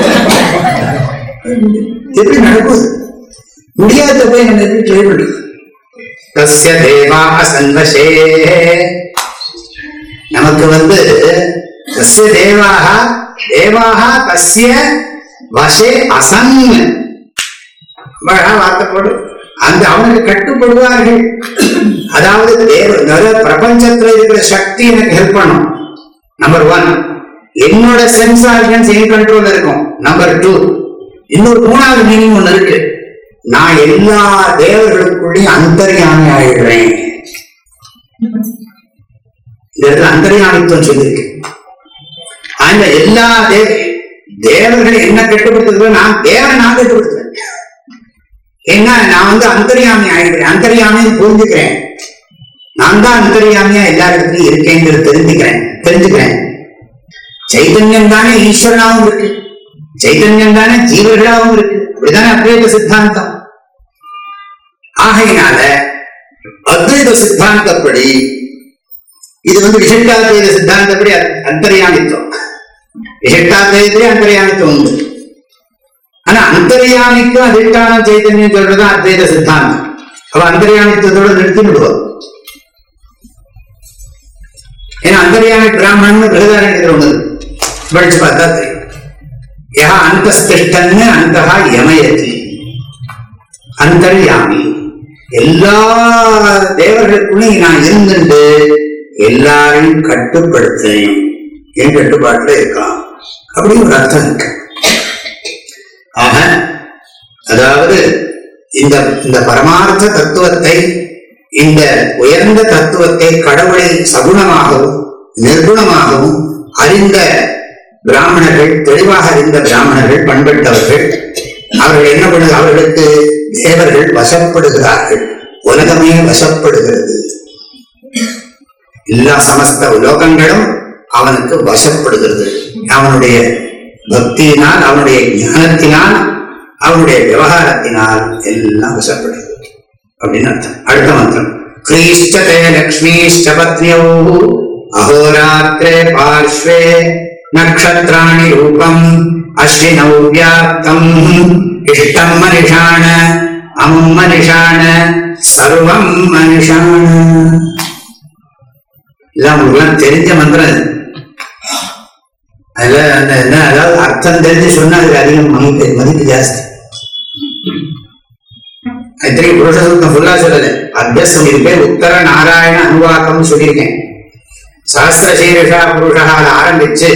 எப்படி நடக்கும் முடியாத போய் நம்ம எப்படி ட்ரை பண்ணுறது தஸ்ய தேவா சந்தசே நமக்கு வந்து தஸ்ய தேவாக தேவாக தஸ்ய வசே அசன் அழகா வார்த்தை போடு அந்த அவனுக்கு கட்டுப்படுவார்கள் அதாவது பிரபஞ்சத்துல இருக்கிற சக்தி எனக்கு ஹெல்ப் பண்ணும் நம்பர் ஒன் என்னோட சென்ஸ் ஆர்கன்ஸ் என் கண்ட்ரோல் இருக்கும் நம்பர் டூ இன்னொரு மூணாவது மீனிங் ஒண்ணு இருக்கு நான் எல்லா தேவர்களுக்குள்ளேயும் அந்தர்யாமி ஆயிடுறேன் இந்த இடத்துல அந்தர்யாமித்துவம் சொல்லியிருக்கு அந்த எல்லா தேவர்கள் என்ன கட்டுப்படுத்துறதோ நான் தேவன் நான் கட்டுப்படுத்துறேன் என்ன நான் வந்து அந்தரியாமி ஆயிருக்கிறேன் அந்தரியாமின்னு புரிஞ்சுக்கிறேன் நான் தான் அந்தரியாமியா எல்லா இடத்துலையும் இருக்கேங்கிறது தெரிஞ்சுக்கிறேன் தெரிஞ்சுக்கிறேன் சைதன்யம் தானே ஈஸ்வரனாகவும் இருக்கு சைதன்யம் தானே ஜீவர்களாகவும் இருக்கு அப்படிதானே அத்வைத சித்தாந்தம் ஆகையினால அத்வைத சித்தாந்தப்படி இது வந்து விசட்டாத்வைத சித்தாந்தப்படி அந்தரியாமித்துவம் விசட்டாத்வைதத்திலே அந்தரியாமித்துவம் உண்டு அந்தரியாமிக்கும் அதிஷ்டான சைத்தன்யம் சொல்றதுதான் அத்வைத சித்தாந்தம் அவ அந்தரியாமித்தோட நிறுத்தி விடுவார் ஏன்னா அந்தரியான பிராமணன் பிரகதாரணியத்தில் உள்ளது படிச்சு பார்த்தா தெரியும் அந்தஸ்திஷ்டன்னு அந்த யமயத்தி அந்தர்யாமி எல்லா தேவர்களுக்குள்ளையும் நான் இருந்துட்டு எல்லாரையும் கட்டுப்படுத்தேன் என் கட்டுப்பாட்டுல இருக்கான் அப்படின்னு ஒரு அர்த்தம் இருக்கு ஆக அதாவது இந்த இந்த பரமார்த்த தத்துவத்தை இந்த உயர்ந்த தத்துவத்தை கடவுளை சகுணமாகவும் நிர்குணமாகவும் அறிந்த பிராமணர்கள் தெளிவாக அறிந்த பிராமணர்கள் பண்பட்டவர்கள் அவர்கள் என்ன பண்ண அவர்களுக்கு தேவர்கள் வசப்படுகிறார்கள் உலகமே வசப்படுகிறது எல்லா சமஸ்த உலோகங்களும் அவனுக்கு வசப்படுகிறது அவனுடைய பக்தியினால் அவனுடைய ஞானத்தினால் அவனுடைய விவகாரத்தினால் எல்லாம் வசப்படுது அப்படின்னு அர்த்தம் அடுத்த மந்திரம் கிரீஷ்டே லக்ஷ்மீஷ்ட பத்னியோ அகோராத்திரே பார்ஸ்வே நக்ஷத்ராணி ரூபம் அஸ்வினௌ வியாப்தம் இஷ்டம் மனுஷான அமும் மனுஷான சர்வம் மனுஷான எல்லாம் தெரிஞ்ச மந்திரம் அதெல்லாம் அந்த என்ன அதாவது அர்த்தம் தெரிஞ்சு சொன்னா அதுக்கு அதிகம் மதிப்பு மதிப்பு ஜாஸ்தி இத்தனை புருஷ ஃபுல்லா சொல்லல அத்தியம் சொல்லியிருக்கேன் உத்தர நாராயண அனுவாக்கம் சொல்லியிருக்கேன் புருஷா ஆரம்பிச்சு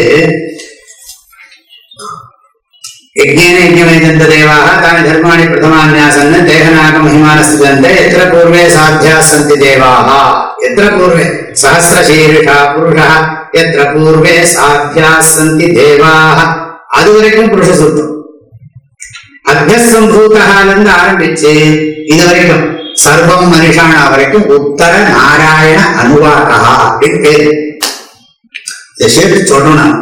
യജ്ഞേനയജ്ഞമേതന്തദേവാഹ താനി ധർമാണി പ്രഥമാന്യാസന് ദേഹനാഗമഹിമാനസ്ഥിതന്തെ എത്ര പൂർവേ സാധ്യാ സന്തി ദേവാഹ എത്ര പൂർവേ സഹസ്രശീർഷ പുരുഷ എത്ര പൂർവേ സാധ്യാ സന്തി ദേവാഹ അതുവരെക്കും പുരുഷസൂത്രം அத்தியசம்பூதானந்து ஆரம்பிச்சு இது வரைக்கும் சர்வம் மனுஷானா வரைக்கும் உத்தர நாராயண அனுவாகா அப்படின்னு பேரு இந்த ஷேப் சொல்லணும்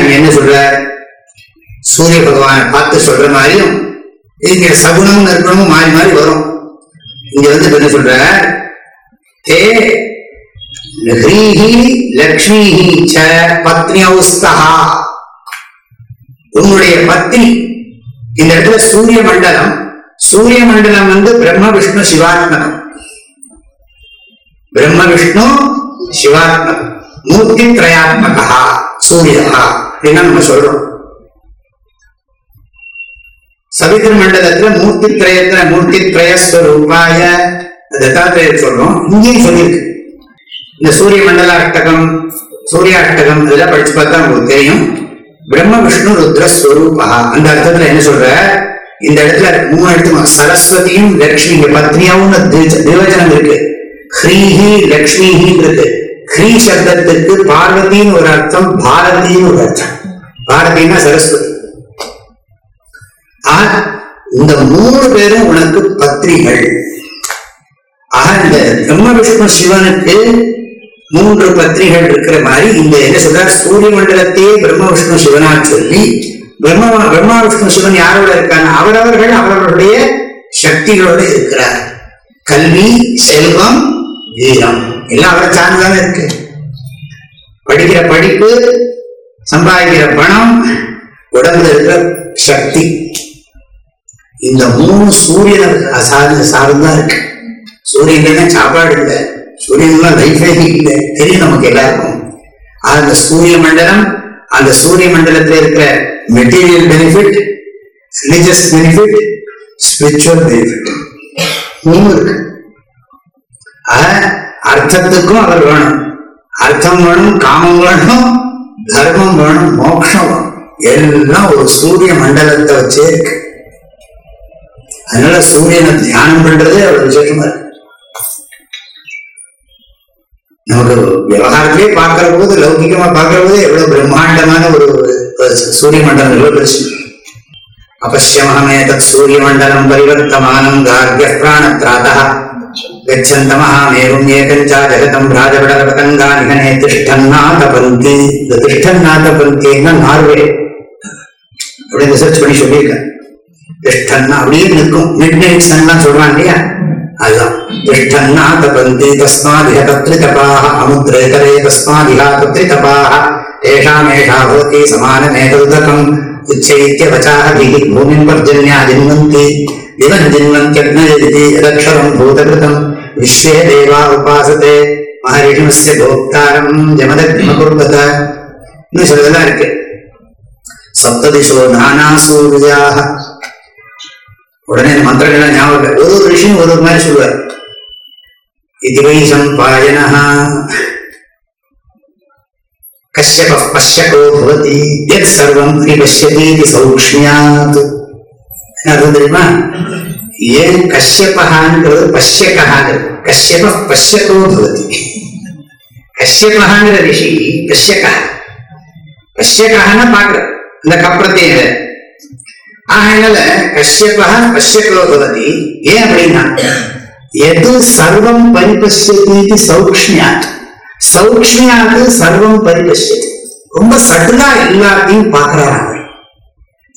நீங்க என்ன சொல்ற சூரிய பகவான பார்த்து சொல்ற மாதிரியும் இங்க சகுனமும் நற்குணமும் மாறி மாறி வரும் இங்க வந்து என்ன சொல்ற தே ஹ்ரீஹி லக்ஷ்மிஹி ச பத்னியௌஸ்தஹா உன்னுடைய பத்னி இந்த இடத்துல சூரிய மண்டலம் சூரிய மண்டலம் வந்து பிரம்ம விஷ்ணு சிவாத்மகம் பிரம்ம விஷ்ணு சிவாத்மகம் மூர்த்தி திரையாத்மகா சூரியகா அப்படின்னா நம்ம சொல்றோம் சவிதர் மண்டலத்துல மூர்த்தி திரயத்துல மூர்த்தி திரயஸ்வரூபாய தத்தாத்திரேயர் சொல்றோம் இங்கேயும் சொல்லியிருக்கு இந்த சூரிய மண்டல அட்டகம் சூரிய அட்டகம் இதெல்லாம் படிச்சு பார்த்தா உங்களுக்கு தெரியும் பிரம்ம விஷ்ணு ருத்ரஸ்வரூபா அந்த அர்த்தத்துல என்ன சொல்ற இந்த இடத்துல மூணு எடுத்துக்கோங்க சரஸ்வதியும் லக்ஷ்மி இங்க பத்னியாவும் நிர்வச்சனம் இருக்கு ஹ்ரீஹி லக்ஷ்மிஹின்னு இருக்கு ஹ்ரீ சப்தத்திற்கு பார்வதின்னு ஒரு அர்த்தம் பாரதினு ஒரு அர்த்தம் பாரதினா சரஸ்வதி இந்த மூணு பேரும் உனக்கு பத்திரிகள் ஆக இந்த பிரம்ம விஷ்ணு சிவனுக்கு மூன்று பத்திரிகள் இருக்கிற மாதிரி இந்த என்ன சொல்ற சூரிய மண்டலத்தையே பிரம்ம விஷ்ணு சிவனா சொல்லி பிரம்ம பிரம்மா விஷ்ணு சிவன் யாரோட இருக்காங்க அவரவர்கள் அவரவர்களுடைய சக்திகளோடு இருக்கிறார் கல்வி செல்வம் வீரம் எல்லாம் அவரை சார்ந்துதானே இருக்கு படிக்கிற படிப்பு சம்பாதிக்கிற பணம் உடம்புல இருக்கிற சக்தி இந்த மூணு சூரியன் சார்ந்து சார்ந்தா இருக்கு சூரியன் சாப்பாடு இல்லை சூரியன்லாம் லைஃபே இல்லை தெரியும் நமக்கு எல்லாருக்கும் அந்த சூரிய மண்டலம் அந்த சூரிய மண்டலத்தில் இருக்கிற material benefit religious benefit spiritual benefit மூணு இருக்கு ஆஹ் அர்த்தத்துக்கும் அவர் வேணும் அர்த்தம் வேணும் காமம் வேணும் தர்மம் வேணும் மோட்சம் எல்லாம் ஒரு சூரிய மண்டலத்தை வச்சே இருக்கு அதனால சூரியனை தியானம் பண்றதே அவர் விஷயமா இருக்கு நமக்கு விவகாரத்திலே பார்க்கற போது லௌகிகமா பார்க்கற போது எவ்வளவு பிரம்மாண்டமான ஒரு சூரிய மண்டலம் எவ்வளவு பிரச்சனை அபசியமாமே தத் சூரிய மண்டலம் பரிவர்த்தமானம் கார்கிய பிராண गच्छन्तमः मेरुम् एकञ्च जगतम् राजपटलपतङ्गा निघने तिष्ठन्नाथपन्ति இந்த திஷ்டன்னாத்தபந்தின்னா நார்வே அப்படின்னு ரிசர்ச் பண்ணி சொல்லியிருக்கேன் திஷ்டன்னா அப்படின்னு நிற்கும் மிட் நைட் சன்னா சொல்றான் இல்லையா அதுதான் திஷ்டன்னாத்தபந்தி தஸ்மாதிக பத்திரிதபாக அமுத்ரேதரே தஸ்மாதிகா பத்திரிதபாக ஏஷாம் ஏஷா பவதி சமானமேதோதகம் உச்சைத்திய வச்சாக பூமிம் பர்ஜன்யா ஜின்வந்தி विभञ्जिन्वन्त्यग्नयजति यदक्षरम् भूतकृतम् विश्वे देवा उपासते மகரிஷிமஸ்ய போக்தாரம் ஜமதக்மகுர்வத இன்னும் சிலதெல்லாம் இருக்கு சப்ததிஷோ நானா சூரியாக உடனே இந்த மந்திரங்கள்லாம் ஞாபகம் ஒரு ஒரு விஷயம் ஒரு ஒரு மாதிரி சொல்லுவார் இது வை சம்பாயனா கஷ்யப பஷ்யகோ பவதி யத் சர்வம் நிபஷ்யதி சௌக்ஷ்மியாத் அது தெரியுமா ஏன் கஷ்யபகான்றது பஷ்யகாங்கிறது கஷ்யப பஷ்யகோ பவதி கஷ்யபகாங்கிற ரிஷி கஷ்யகா கஷ்யகான்னு பாக்குற இந்த கப்பிரத்தையில ஆகையினால கஷ்யபா பஷ்யகோ பவதி ஏன் அப்படின்னா எது சர்வம் பரிபஷ்யத்தி சௌக்ஷ்மியாத் சௌக்ஷ்மியாத்து சர்வம் பரிபஷ்யத்து ரொம்ப சட்டுலா எல்லாத்தையும் பார்க்கிறாங்க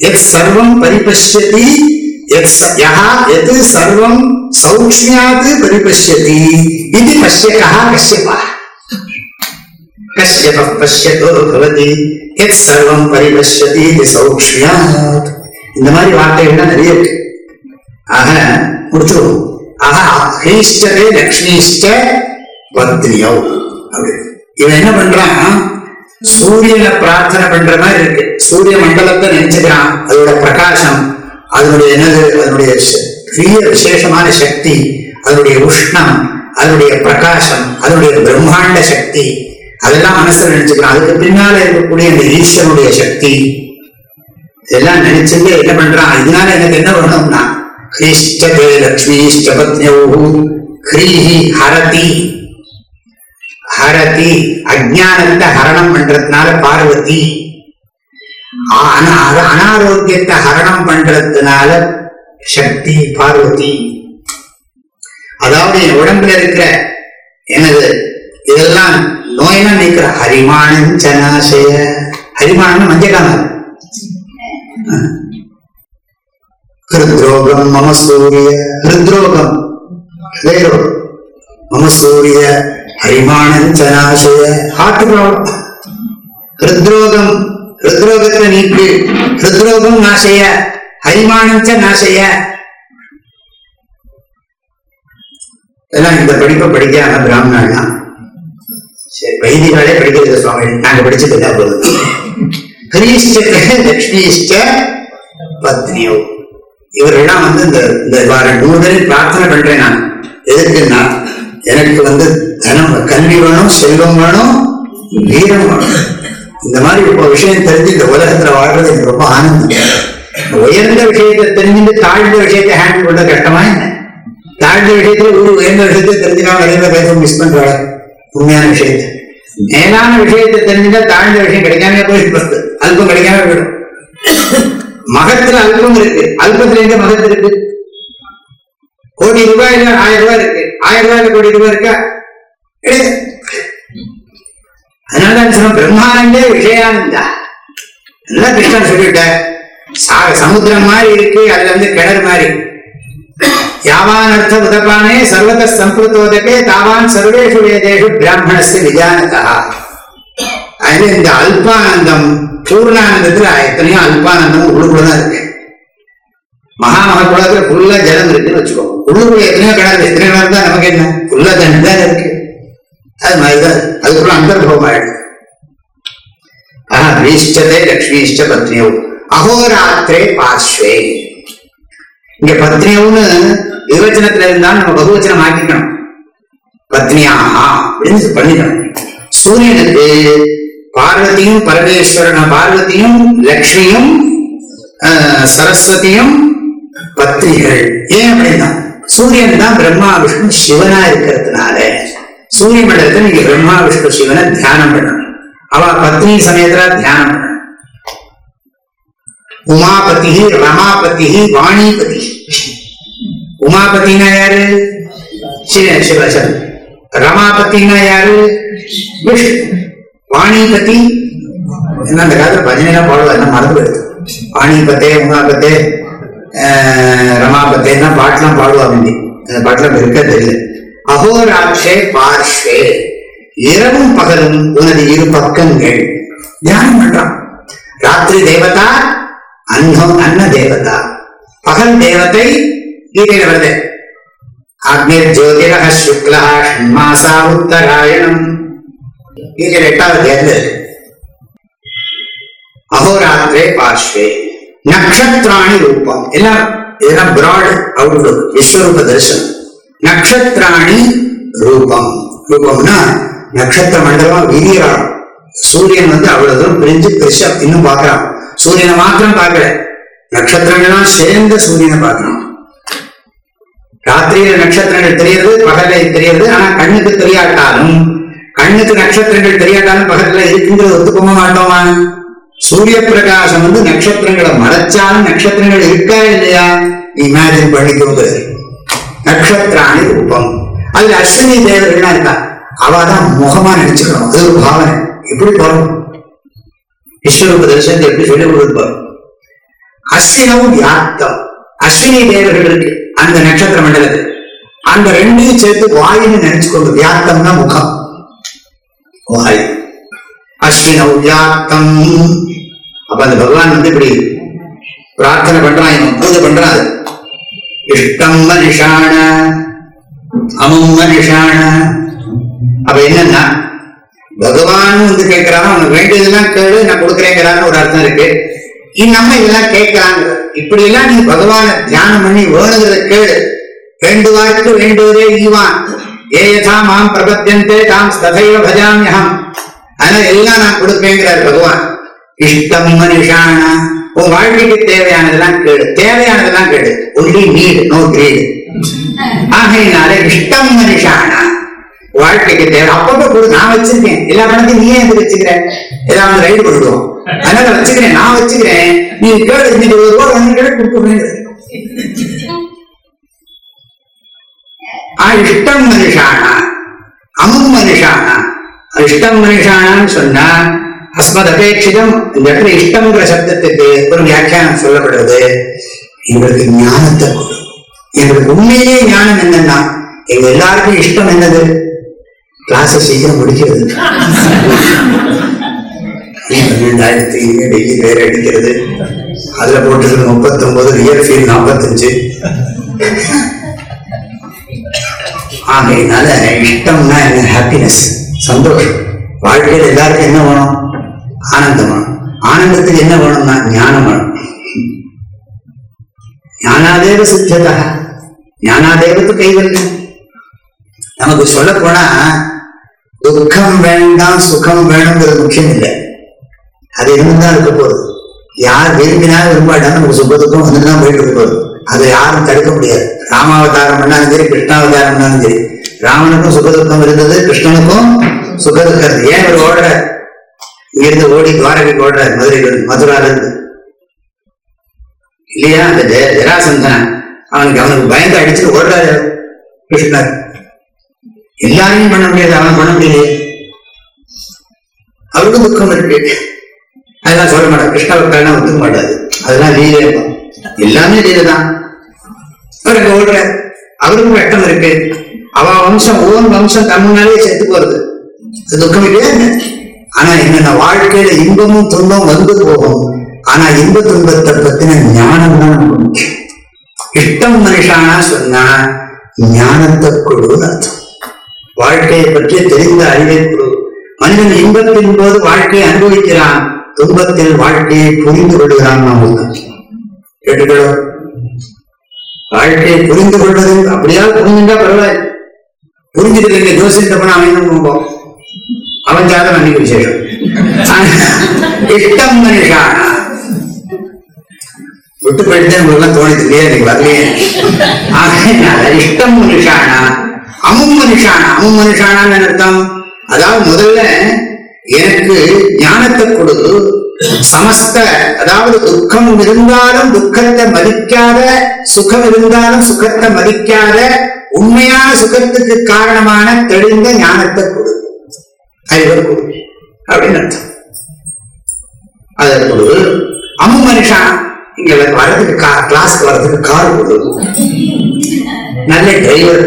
எத் சர்வம் பரிபஷ்யதி எது சர்வம் சௌக்ஷ்மியாது பரிபஷ்யதி இது பஷ்யகா கஷ்யபா கஷ்யப பஷ்யதோ பவதி எத் சர்வம் பரிபஷ்யதி இது சௌக்ஷ்மியாத் இந்த மாதிரி வார்த்தைகள்லாம் நிறைய இருக்கு ஆக முடிச்சிருவோம் ஆக அக்னீஷ்டவே பத்னியோ அப்படின்னு இவன் என்ன பண்றான் சூரியனை பிரார்த்தனை பண்ற மாதிரி இருக்கு சூரிய மண்டலத்தை நினைச்சுக்கிறான் அதோட பிரகாசம் அதனுடைய எனது அதனுடைய பெரிய விசேஷமான சக்தி அதனுடைய உஷ்ணம் அதனுடைய பிரகாசம் அதனுடைய பிரம்மாண்ட சக்தி அதெல்லாம் மனசுல நினைச்சுக்கிறான் அதுக்கு பின்னால இருக்கக்கூடிய அந்த ஈஸ்வனுடைய சக்தி இதெல்லாம் நினைச்சுட்டு என்ன பண்றான் இதனால எனக்கு என்ன வரணும்னா ஹ்ரீஷ்டே லக்ஷ்மிஷ்டபத்யோ ஹ்ரீஹி ஹரதி ஹரதி அஜானத்தை ஹரணம் பண்றதுனால பார்வதி அனாரோக்கியத்தை ஹரணம் பண்றதுனால சக்தி பார்வதி அதாவது என் உடம்புல இருக்கிற எனது இதெல்லாம் நோயெல்லாம் நிற்கிற ஹரிமானன் சனாசய ஹரிமானன் மஞ்சக்கான ஹிருத்ரோகம் மம சூரிய ஹிருத்ரோகம் மம சூரிய ஹரிமானன் சனாசய ஹார்ட் ப்ராப்ளம் ஹிருத்ரோகம் சத்ரோகத்தை நீக்கு சத்ரோகம் நாசைய அரிமானஞ்ச நாசைய இந்த படிப்பை படிக்காம பிராமணாலாம் சரி வைதிகளே படிக்கிறது சுவாமி நாங்க படிச்சது எல்லாம் போதும் ஹரிஷ்ட பத்னியோ இவர்கள்லாம் வந்து இந்த இந்த மூணு பேரும் பிரார்த்தனை பண்றேன் நான் எதுக்குன்னா எனக்கு வந்து தனம் கல்வி வேணும் செல்வம் வேணும் வீரம் வேணும் இந்த மாதிரி இப்போ விஷயம் தெரிஞ்சு இந்த உலகத்துல வாழ்றது எனக்கு ரொம்ப ஆனந்தம் உயர்ந்த விஷயத்தை தெரிஞ்சுட்டு தாழ்ந்த விஷயத்தை ஹேண்டில் பண்ண கஷ்டமா என்ன தாழ்ந்த விஷயத்துல ஒரு உயர்ந்த விஷயத்தை தெரிஞ்சுக்காம நிறைய பேச மிஸ் பண்றாங்க உண்மையான விஷயத்தை மேலான விஷயத்தை தெரிஞ்சுட்டா தாழ்ந்த விஷயம் கிடைக்காம போய் அல்பம் கிடைக்காம போயிடும் மகத்துல அல்பம் இருக்கு அல்பத்துல எங்க மகத்து இருக்கு கோடி ரூபாய் ஆயிரம் ரூபாய் இருக்கு ஆயிரம் ரூபாயில கோடி ரூபாய் இருக்கா கிடையாது அதனாலதான் பிரம்மாண்டே விஜயானந்தா அதனால கிருஷ்ணன் சொல்லிவிட்டார் சமுத்திரம் மாதிரி இருக்கு அதுல வந்து கிணறு மாதிரி யாவான் அர்த்த உதப்பானே சர்வத சம்பிருத்தோதகே தாவான் சர்வேஷு வேதேஷு பிராமணஸ்து விஜயானந்தா அது இந்த அல்பானந்தம் பூர்ணானந்தத்துல எத்தனையோ அல்பானந்தம் உள்ளுக்குள்ளதான் இருக்கு மகாமக குளத்துல ஃபுல்லா ஜலம் இருக்குன்னு வச்சுக்கோ உள்ளுக்குள்ள எத்தனையோ கிணறு எத்தனையோ நமக்கு என்ன புள்ள தண்ணி தான் இருக்கு அது மாதிரி தான் அதுக்கப்புறம் அந்தர்பவம் ஆயிடுது ஆஹா வீஷ்டதே லக்ஷ்மிஷ்ட பத்னியவும் அகோராத்திரே பார்ஸ்வே இங்க பத்னியவுன்னு இருவச்சனத்துல இருந்தாலும் நம்ம பகுவச்சனம் ஆக்கிக்கணும் பத்னியாகா அப்படின்னு பண்ணிடணும் சூரியனுக்கு பார்வதியும் பரமேஸ்வரன் பார்வதியும் லக்ஷ்மியும் சரஸ்வதியும் பத்னிகள் ஏன் அப்படின்னா சூரியன் தான் பிரம்மா விஷ்ணு சிவனா இருக்கிறதுனால சூரிய மண்டலத்துல நீங்க பிரம்மா விஷ்ணு சிவனை தியானம் பண்ணணும் அவ பத்னி சமயத்துல தியானம் பண்ணணும் உமாபதி ரமாபதி வாணிபதி உமாபதினா யாரு சிவசன் ரமாபதினா யாரு விஷ்ணு வாணிபதி என்ன அந்த காலத்துல பஜனைலாம் பாடுவா என்ன மறந்து போயிடுது வாணிபத்தே உமாபத்தே ரமாபத்தேன்னா பாட்டுலாம் பாடுவா அந்த பாட்டுலாம் இருக்க தெரியல அகோராட்சே பார்ஷே இரவும் பகலும் உனது இரு பக்கங்கள் தியானம் பண்றான் ராத்திரி தேவதா அன்பம் அன்ன தேவதா பகல் தேவத்தை கீதையில வருது அக்னிர் ஜோதிரக சுக்லா ஷண்மாசா உத்தராயணம் கீதையில எட்டாவது தேர்ந்து அகோராத்திரே பார்ஷே நக்ஷத்ராணி ரூபம் எல்லாம் இதெல்லாம் பிராட் அவுட்லுக் விஸ்வரூப தரிசனம் நட்சத்திராணி ரூபம் ரூபம்னா நட்சத்திர மண்டலம் விரியறான் சூரியன் வந்து அவ்வளவு தூரம் பிரிஞ்சு பெருசா இன்னும் பாக்குறான் சூரியனை மாத்திரம் பாக்கல நட்சத்திரங்கள்லாம் சேர்ந்த சூரியனை பார்க்கணும் ராத்திரியில நட்சத்திரங்கள் தெரியுது பகல தெரியுது ஆனா கண்ணுக்கு தெரியாட்டாலும் கண்ணுக்கு நட்சத்திரங்கள் தெரியாட்டாலும் பகல இருக்குங்கிறது ஒத்துக்கோ மாட்டோமா சூரிய பிரகாசம் வந்து நட்சத்திரங்களை மறைச்சாலும் நட்சத்திரங்கள் இருக்கா இல்லையா இமேஜின் பண்ணிக்கோங்க நட்சத்திராணி ரூபம் அதுல அஸ்வினி தேவர்கள்லாம் இருக்கா அவாதான் முகமா நினைச்சுக்கணும் அது ஒரு பாவனை எப்படி பாவம் விஸ்வரூப தரிசனத்தை எப்படி சொல்லி கொடுத்து அஸ்வினவும் வியாப்தம் அஸ்வினி தேவர்கள் இருக்கு அந்த நட்சத்திர மண்டலத்தில் அந்த ரெண்டையும் சேர்த்து வாயுன்னு நினைச்சுக்கொண்டு தான் முகம் வாய் அஸ்வினவும் வியாப்தம் அப்ப அந்த பகவான் வந்து இப்படி பிரார்த்தனை பண்றான் பூஜை பண்றான் அது இஷ்டம் மனுஷான அமும் மனுஷான அப்ப என்னன்னா பகவான் வந்து கேட்கிறான் அவனுக்கு வேண்டியதெல்லாம் கேடு நான் கொடுக்குறேங்கிறான்னு ஒரு அர்த்தம் இருக்கு நம்ம இதெல்லாம் கேட்கிறாங்க இப்படி எல்லாம் நீ பகவான தியானம் பண்ணி வேணுங்கிறத கேளு வேண்டுவார்க்கு வேண்டுவதே ஈவான் ஏ யதா மாம் பிரபத்தியந்தே தாம் ததைவ பஜாமியம் ஆனா எல்லாம் நான் கொடுப்பேங்கிறார் பகவான் இஷ்டம் மனுஷான உன் வாழ்க்கைக்கு தேவையானதெல்லாம் கேடு தேவையானதெல்லாம் கேடு ஒன்லி நீட் நோ கிரேடு ஆகையினாலே இஷ்டம் மனுஷானா வாழ்க்கைக்கு தேவை அப்பப்போ கொடு நான் வச்சிருக்கேன் எல்லா பணத்தையும் நீ ஏன் வச்சுக்கிற ஏதாவது ரைடு கொடுக்கும் அதனால வச்சுக்கிறேன் நான் வச்சுக்கிறேன் நீ கேடு இன்னைக்கு ரூபா இஷ்டம் மனுஷானா மனுஷானா இஷ்டம் மனுஷானான்னு சொன்னா அஸ்மத் அபேட்சிதம் இந்த இடத்துல இஷ்டம்ங்கிற சப்தத்துக்கு ஒரு வியாக்கியானம் எங்களுக்கு ஞானத்தை கொடு எங்களுக்கு உண்மையிலே ஞானம் என்னன்னா எங்க எல்லாருக்கும் இஷ்டம் என்னது கிளாஸை சீக்கிரம் முடிக்கிறது பன்னெண்டாயிரத்தி டெய்லி பேர் அடிக்கிறது அதுல போட்டிருக்கு முப்பத்தி ஒன்பது ரியல் ஃபீல் நாற்பத்தஞ்சு ஆகையினால இஷ்டம்னா என்ன ஹாப்பினஸ் சந்தோஷம் வாழ்க்கையில் எல்லாருக்கும் என்ன வேணும் ஆனந்தம் வேணும் ஆனந்தத்துக்கு என்ன வேணும்னா ஞானம் வேணும் ஞானாதேவ சித்ததா ஞானாதேவத்து கைவல்ல நமக்கு சொல்ல போனா துக்கம் வேண்டாம் சுகம் வேணுங்கிறது முக்கியம் இல்லை அது இருந்துதான் இருக்க போகுது யார் விரும்பினா விரும்பாட்டா நமக்கு துக்கம் வந்துட்டு தான் போயிட்டு இருக்க போகுது அதை யாரும் தடுக்க முடியாது ராமாவதாரம் பண்ணாலும் சரி கிருஷ்ணாவதாரம் பண்ணாலும் சரி ராமனுக்கும் சுகதுக்கம் இருந்தது கிருஷ்ணனுக்கும் சுகதுக்கம் இருந்தது ஏன் இவர் ஓடுற இங்கிருந்து ஓடி துவாரகைக்கு ஓடுற மதுரையிலிருந்து மதுரால இருந்து இல்லையா அந்த ஜெய ஜராசந்தன் அவனுக்கு அவனுக்கு பயந்து அடிச்சு ஓடுறாரு கிருஷ்ணர் எல்லாரையும் பண்ண முடியாது அவன் பண்ண முடியலையே அவருக்கு துக்கம் இருக்கு அதெல்லாம் சொல்ல மாட்டான் கிருஷ்ணாவை பேரனா ஒத்துக்க மாட்டாது அதெல்லாம் லீலே எல்லாமே லீலை தான் அவர் ஓடுற அவருக்கும் வெட்டம் இருக்கு அவ வம்சம் ஓன் வம்சம் தமிழ்னாலே செத்து போறது துக்கம் இல்லையா ஆனா என்னென்ன வாழ்க்கையில இன்பமும் துன்பம் வந்து போகும் ஆனா இன்ப துன்பத்தை பத்தின ஞானம் தான் இஷ்டம் மனுஷானா சொன்னா ஞானத்தை கொடுன்னு அர்த்தம் வாழ்க்கையை பற்றி தெரிந்த அறிவை கொடு மனிதன் இன்பத்தின் போது வாழ்க்கையை அனுபவிக்கிறான் துன்பத்தில் வாழ்க்கையை புரிந்து கொள்கிறான் நாம் கேட்டுக்கிறோம் வாழ்க்கையை புரிந்து கொள்வது அப்படியா புரிஞ்சுட்டா பரவாயில்ல புரிஞ்சுட்டு இல்லை யோசித்தப்பனா அவன் போவோம் அவன் ஜாதகம் அன்னைக்கு விசேஷம்
இஷ்டம் மனுஷானா
விட்டு போயிட்டு உங்களுக்குலாம் தோணிது இல்லையா வரலையே ஆகையினால இஷ்டம் மனுஷானா அமும் மனுஷானா அமும் மனுஷானான்னு அர்த்தம் அதாவது முதல்ல எனக்கு ஞானத்தை கொடுத்து சமஸ்த அதாவது துக்கம் இருந்தாலும் துக்கத்தை மதிக்காத சுகம் இருந்தாலும் சுகத்தை மதிக்காத உண்மையான சுகத்துக்கு காரணமான தெளிந்த ஞானத்தை கொடு அறிவர் அப்படின்னு அர்த்தம் அதற்கு கொடு அம்மு மனுஷான் இங்க வரதுக்கு கிளாஸ்க்கு வரதுக்கு கார் போதும் நல்ல டிரைவர்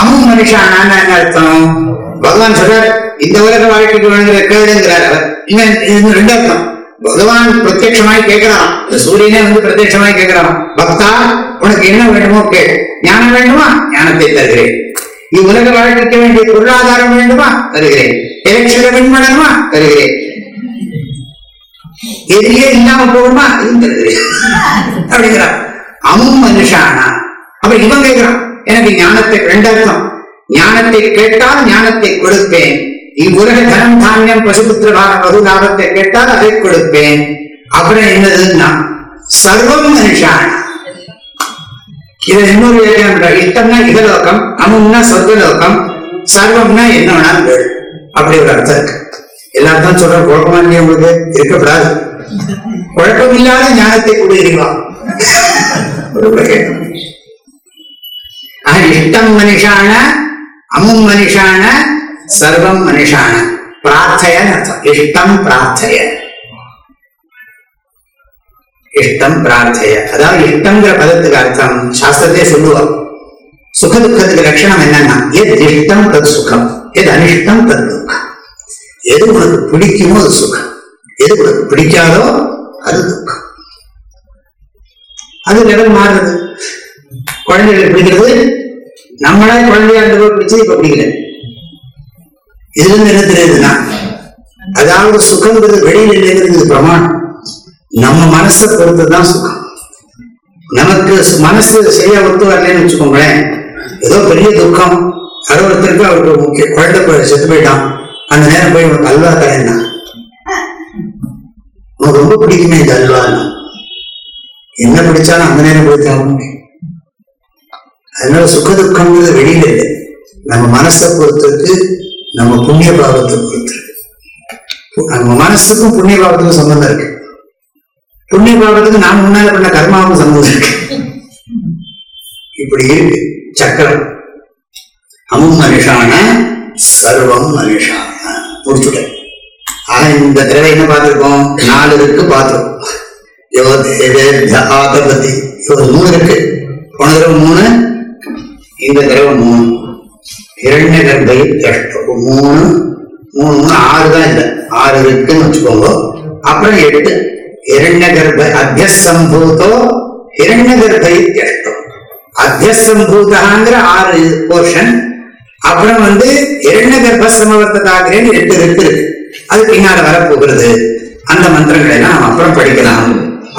அமும் மனுஷன் அர்த்தம் பகவான் சொல்றார் இந்த உலக வாழ்க்கைக்கு வாழ்கிற கேளுங்கிறார் இன்னும் ரெண்டு அர்த்தம் பகவான் பிரத்யட்சமாய் கேட்கிறான் சூரியனே வந்து பிரத்யட்சமாய் கேட்கிறான் பக்தா உனக்கு என்ன வேண்டுமோ கேள் ஞானம் வேண்டுமா ஞானத்தை தருகிறேன் இவ்வுலக வாழ்க்கைக்கு வேண்டிய பொருளாதாரம் வேண்டுமா தருகிறேன் தருகிறேன் எதுலயே இல்லாம போகணுமா இருந்தது அப்படிங்கிறான் அமும் மனுஷானா அப்ப இவன் கேட்கிறான் எனக்கு ஞானத்தை ரெண்டர்த்தம் ஞானத்தை கேட்டால் ஞானத்தை கொடுப்பேன் இவ்வுலக தனம் தானியம் பசுபுத்திரமான பகு கேட்டால் அதை கொடுப்பேன் அப்புறம் என்னதுன்னா சர்வம் மனுஷான இது இன்னொரு இத்தம்னா இதலோகம் அமும்னா சொர்க்கலோகம் சர்வம்னா என்னோட அப்படி ஒரு அர்த்தம் இருக்கு எல்லாரும் தான் சொல்ற குழப்பமா இல்லையா உங்களுக்கு இருக்கக்கூடாது குழப்பம் இல்லாத ஞானத்தை கொடுக்கிறீங்களா
இஷ்டம் மனுஷான
அமும் மனுஷான சர்வம் மனுஷான பிரார்த்தையன் அர்த்தம் இஷ்டம் பிரார்த்தைய இஷ்டம் பிரார்த்தைய அதாவது இஷ்டங்கிற பதத்துக்கு அர்த்தம் சாஸ்திரத்திலே சொல்லுவோம் சுக துக்கத்துக்கு லட்சணம் என்னன்னா எத் இஷ்டம் தத் சுகம் எது அனிஷ்டம் தத் துக்கம் எது உனக்கு பிடிக்குமோ அது சுகம் எது உனக்கு பிடிக்காதோ அது துக்கம் அது நிலம் மாறுறது குழந்தைகளுக்கு பிடிக்கிறது நம்மளே குழந்தையா இருந்த போது பிடிச்சது இப்ப பிடிக்கல இதுல இருந்து என்ன தெரியுதுன்னா அதாவது சுகங்கிறது வெளியில் இல்லைங்கிறது பிரமாணம் நம்ம மனசை பொறுத்துதான் சுகம் நமக்கு மனசு சரியா ஒத்து வரலன்னு வச்சுக்கோங்களேன் ஏதோ பெரிய துக்கம் அது ஒருத்தருக்கு அவருக்கு முக்கிய குழந்தை செத்து போயிட்டான் அந்த நேரம் போய் உனக்கு அல்வா தரேன்னா உனக்கு ரொம்ப பிடிக்குமே இந்த அல்வா என்ன பிடிச்சாலும் அந்த நேரம் போய் தரணுமே அதனால துக்கம் வெளியில இல்லை நம்ம மனசை பொறுத்திருக்கு நம்ம புண்ணிய பாவத்தை பொறுத்து நம்ம மனசுக்கும் புண்ணிய பாவத்துக்கும் சம்பந்தம் இருக்கு புண்ணிய பாவத்துக்கு நான் முன்னால பண்ண கர்மாவுக்கும் சம்பந்தம் இருக்கு இப்படி இருக்கு சக்கரம் அமும் மனுஷான சர்வம் மனுஷான முடிச்சுட்டேன் ஆனா இந்த தடவை என்ன பார்த்துருக்கோம் நாலு இருக்கு பார்த்தோம் ஆகபதி ஒரு மூணு இருக்கு போன மூணு இந்த திரவ மூணு இரண்ய கர்ப்பை கஷ்டம் மூணு மூணு மூணு ஆறு தான் இல்லை ஆறு இருக்குன்னு வச்சுக்கோங்க அப்புறம் எட்டு இரண்ய கர்ப்ப அபியசம்பூதோ இரண்ய கர்ப்பை கஷ்டம் அபியசம்பூதாங்கிற ஆறு போர்ஷன் அப்புறம் வந்து இரண்ட கர்ப்ப சமவர்த்ததாகிறேன் எட்டு இருக்கு அது பின்னால வரப்போகிறது அந்த மந்திரங்களை எல்லாம் நம்ம அப்புறம் படிக்கலாம்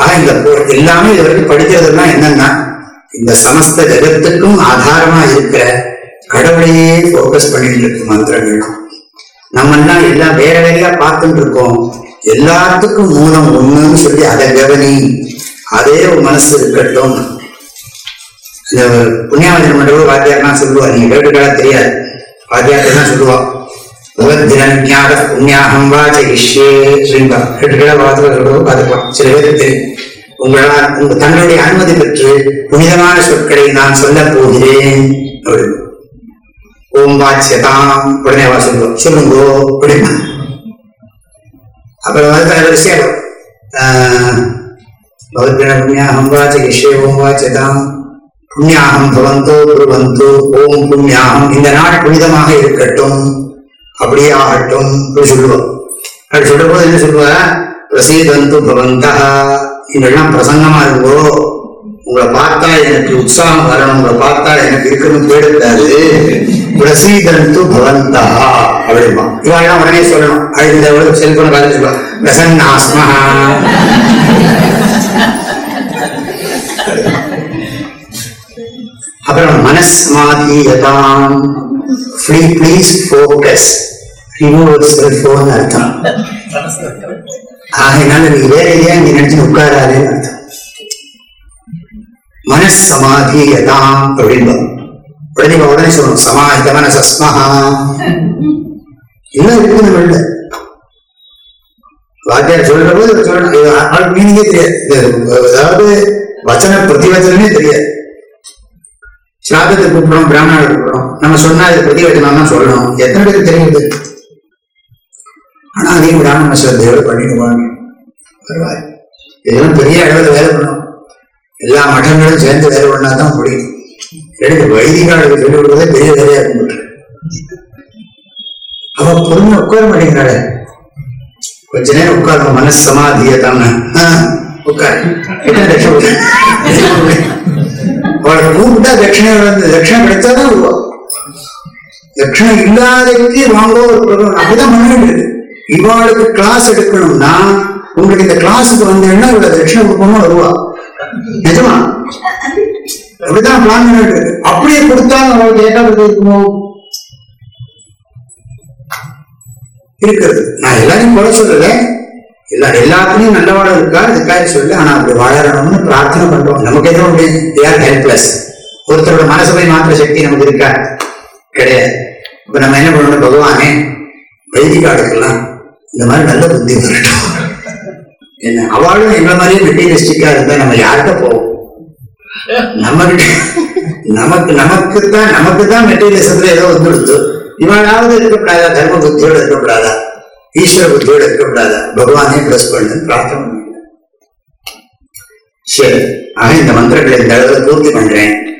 ஆனா இந்த எல்லாமே இது வரைக்கும் படிக்கிறதுலாம் என்னன்னா இந்த சமஸ்த ஜெகத்துக்கும் ஆதாரமா இருக்கிற கடவுளையே போக்கஸ் பண்ணிட்டு இருக்கும் மந்திரங்கள்லாம் நம்ம எல்லாம் எல்லாம் வேற வேலையா பார்த்துட்டு இருக்கோம் எல்லாத்துக்கும் மூலம் ஒண்ணுன்னு சொல்லி அதை கவனி அதே ஒரு மனசு இருக்கட்டும் இந்த புண்ணியாவந்திர மண்டபம் வாத்தியார்லாம் சொல்லுவார் நீங்க கேட்டுக்கால தெரியாது வாத்தியார்கிட்ட தான் சொல்லுவா முகத்திரஞாக புண்ணியாகம் வாச்சகிஷ்யே ஸ்ரீங்கா கேட்டுக்கால வாத்தியார் சொல்லுவோம் பார்த்துக்கலாம் சில பேருக்கு தெரியும் உங்களால் உங்க தங்களுடைய அனுமதி பெற்று புனிதமான சொற்களை நான் சொல்ல போகிறேன் அப்படின்னு ஓம் உடனே சொல்லுவோம் சொல்லுங்கோ அப்புறம் வந்து விஷயம் புண்ணியாகம் ஓம் புண்ணியாகம் பவந்தோ புருவந்தோ ஓம் புண்ணியாகம் இந்த நாள் புனிதமாக இருக்கட்டும் அப்படியே ஆகட்டும் அப்படி சொல்லுவோம் அப்படி சொல்ல போது என்ன சொல்லுவ பிரசீதந்து பவந்தா இதெல்லாம் பிரசங்கமா இருக்கோ உங்களை பார்த்தா எனக்கு உற்சாகம் வரணும் உங்களை பார்த்தா எனக்கு இருக்கணும் தேடுத்தாது பிரசீதந்து பவந்தா அப்படிமா இவெல்லாம் உடனே சொல்லணும் அழுந்த செல்போன் பார்த்து சொல்லுவா பிரசன்னாஸ்மஹா அப்புறம் மனஸ்மாதி எதாம் ஃப்ரீ ப்ளீஸ் ஃபோக்கஸ் ரிமூவல் அர்த்தம்
ஆகையினால நீ வேலையே நீ நினைச்சு உட்காராதுன்னு
அர்த்தம் மனசமாதி எதாம் அப்படின்போம் உடனே உடனே சொல்லணும் சமாஹித மனசஸ்மஹா இன்னும் இருக்கு நம்ம வாத்தியார் சொல்ற போது சொல்லணும் மீனிங்கே தெரியாது அதாவது வச்சன பிரதிவச்சனமே தெரியாது சாதத்தை கூப்பிடுறோம் பிராமணர்கள் கூப்பிடுறோம் நம்ம சொன்னா இது பிரதிவச்சனம் தான் சொல்லணும் எத்தனை பேருக்கு தெரியுது ஆனா அதையும் விடாம நம்ம சில தேவை பண்ணிடுவாங்க பரவாயில்ல இதெல்லாம் பெரிய அளவில் வேலை பண்ணணும் எல்லா மடங்களும் சேர்ந்து வேலை பண்ணா தான் முடியும் ரெண்டு வைதிகாலுக்கு சொல்லி கொடுக்கறதே பெரிய வேலையா இருக்கும் அவ பொறுமை உட்கார மாட்டேங்கிறாள் கொஞ்ச நேரம் உட்காரும் மனசு தானே உட்காரு என்ன தட்சணை அவளை கூப்பிட்டா தட்சிணை வந்து கிடைச்சாதான் வருவா தட்சிணை இல்லாதக்கு வாங்கோ அப்படிதான் பண்ண வேண்டியது கிளாஸ் எடுக்கணும்னா உங்களுக்கு இந்த கிளாஸுக்கு வந்தேன்னா இவளை தட்சிணை கொடுக்கணும் வருவா நிஜமா அப்படிதான் பிளான் பண்ணிட்டு அப்படியே கொடுத்தாலும் அவளுக்கு ஏகாதிபதி இருக்குமோ இருக்கிறது நான் எல்லாரையும் குறை சொல்லலை எல்லா எல்லாத்துலயும் நல்லவாடம் இருக்கா இதுக்காக சொல்லி ஆனா அப்படி வாழறணும்னு பிரார்த்தனை பண்றோம் நமக்கு எதுவும் தேர் ஹெல்ப்லெஸ் ஒருத்தரோட மனசு போய் மாற்ற சக்தி நமக்கு இருக்கா கிடையாது இப்ப நம்ம என்ன பண்ணணும் பகவானே வைத்தி காடுக்கலாம் இந்த மாதிரி நல்ல புத்தி வரட்டும் என்ன அவளும் எங்களை மாதிரியே மெட்டீரியலிஸ்டிக்கா இருந்தா நம்ம யார்கிட்ட போவோம் நமக்கு நமக்கு நமக்கு தான் நமக்கு தான் மெட்டீரியலிசத்துல ஏதோ வந்துடுது இவனாவது இருக்கக்கூடாதா தர்ம புத்தியோட இருக்கக்கூடாதா ஈஸ்வர புத்தியோடு இருக்கக்கூடாது பகவானையும் பிளஸ் பண்ணு பிரார்த்தனை பண்ணிக்கலாம் சரி ஆக இந்த மந்திரங்களை இந்த
அளவு பூர்த்தி பண்றேன்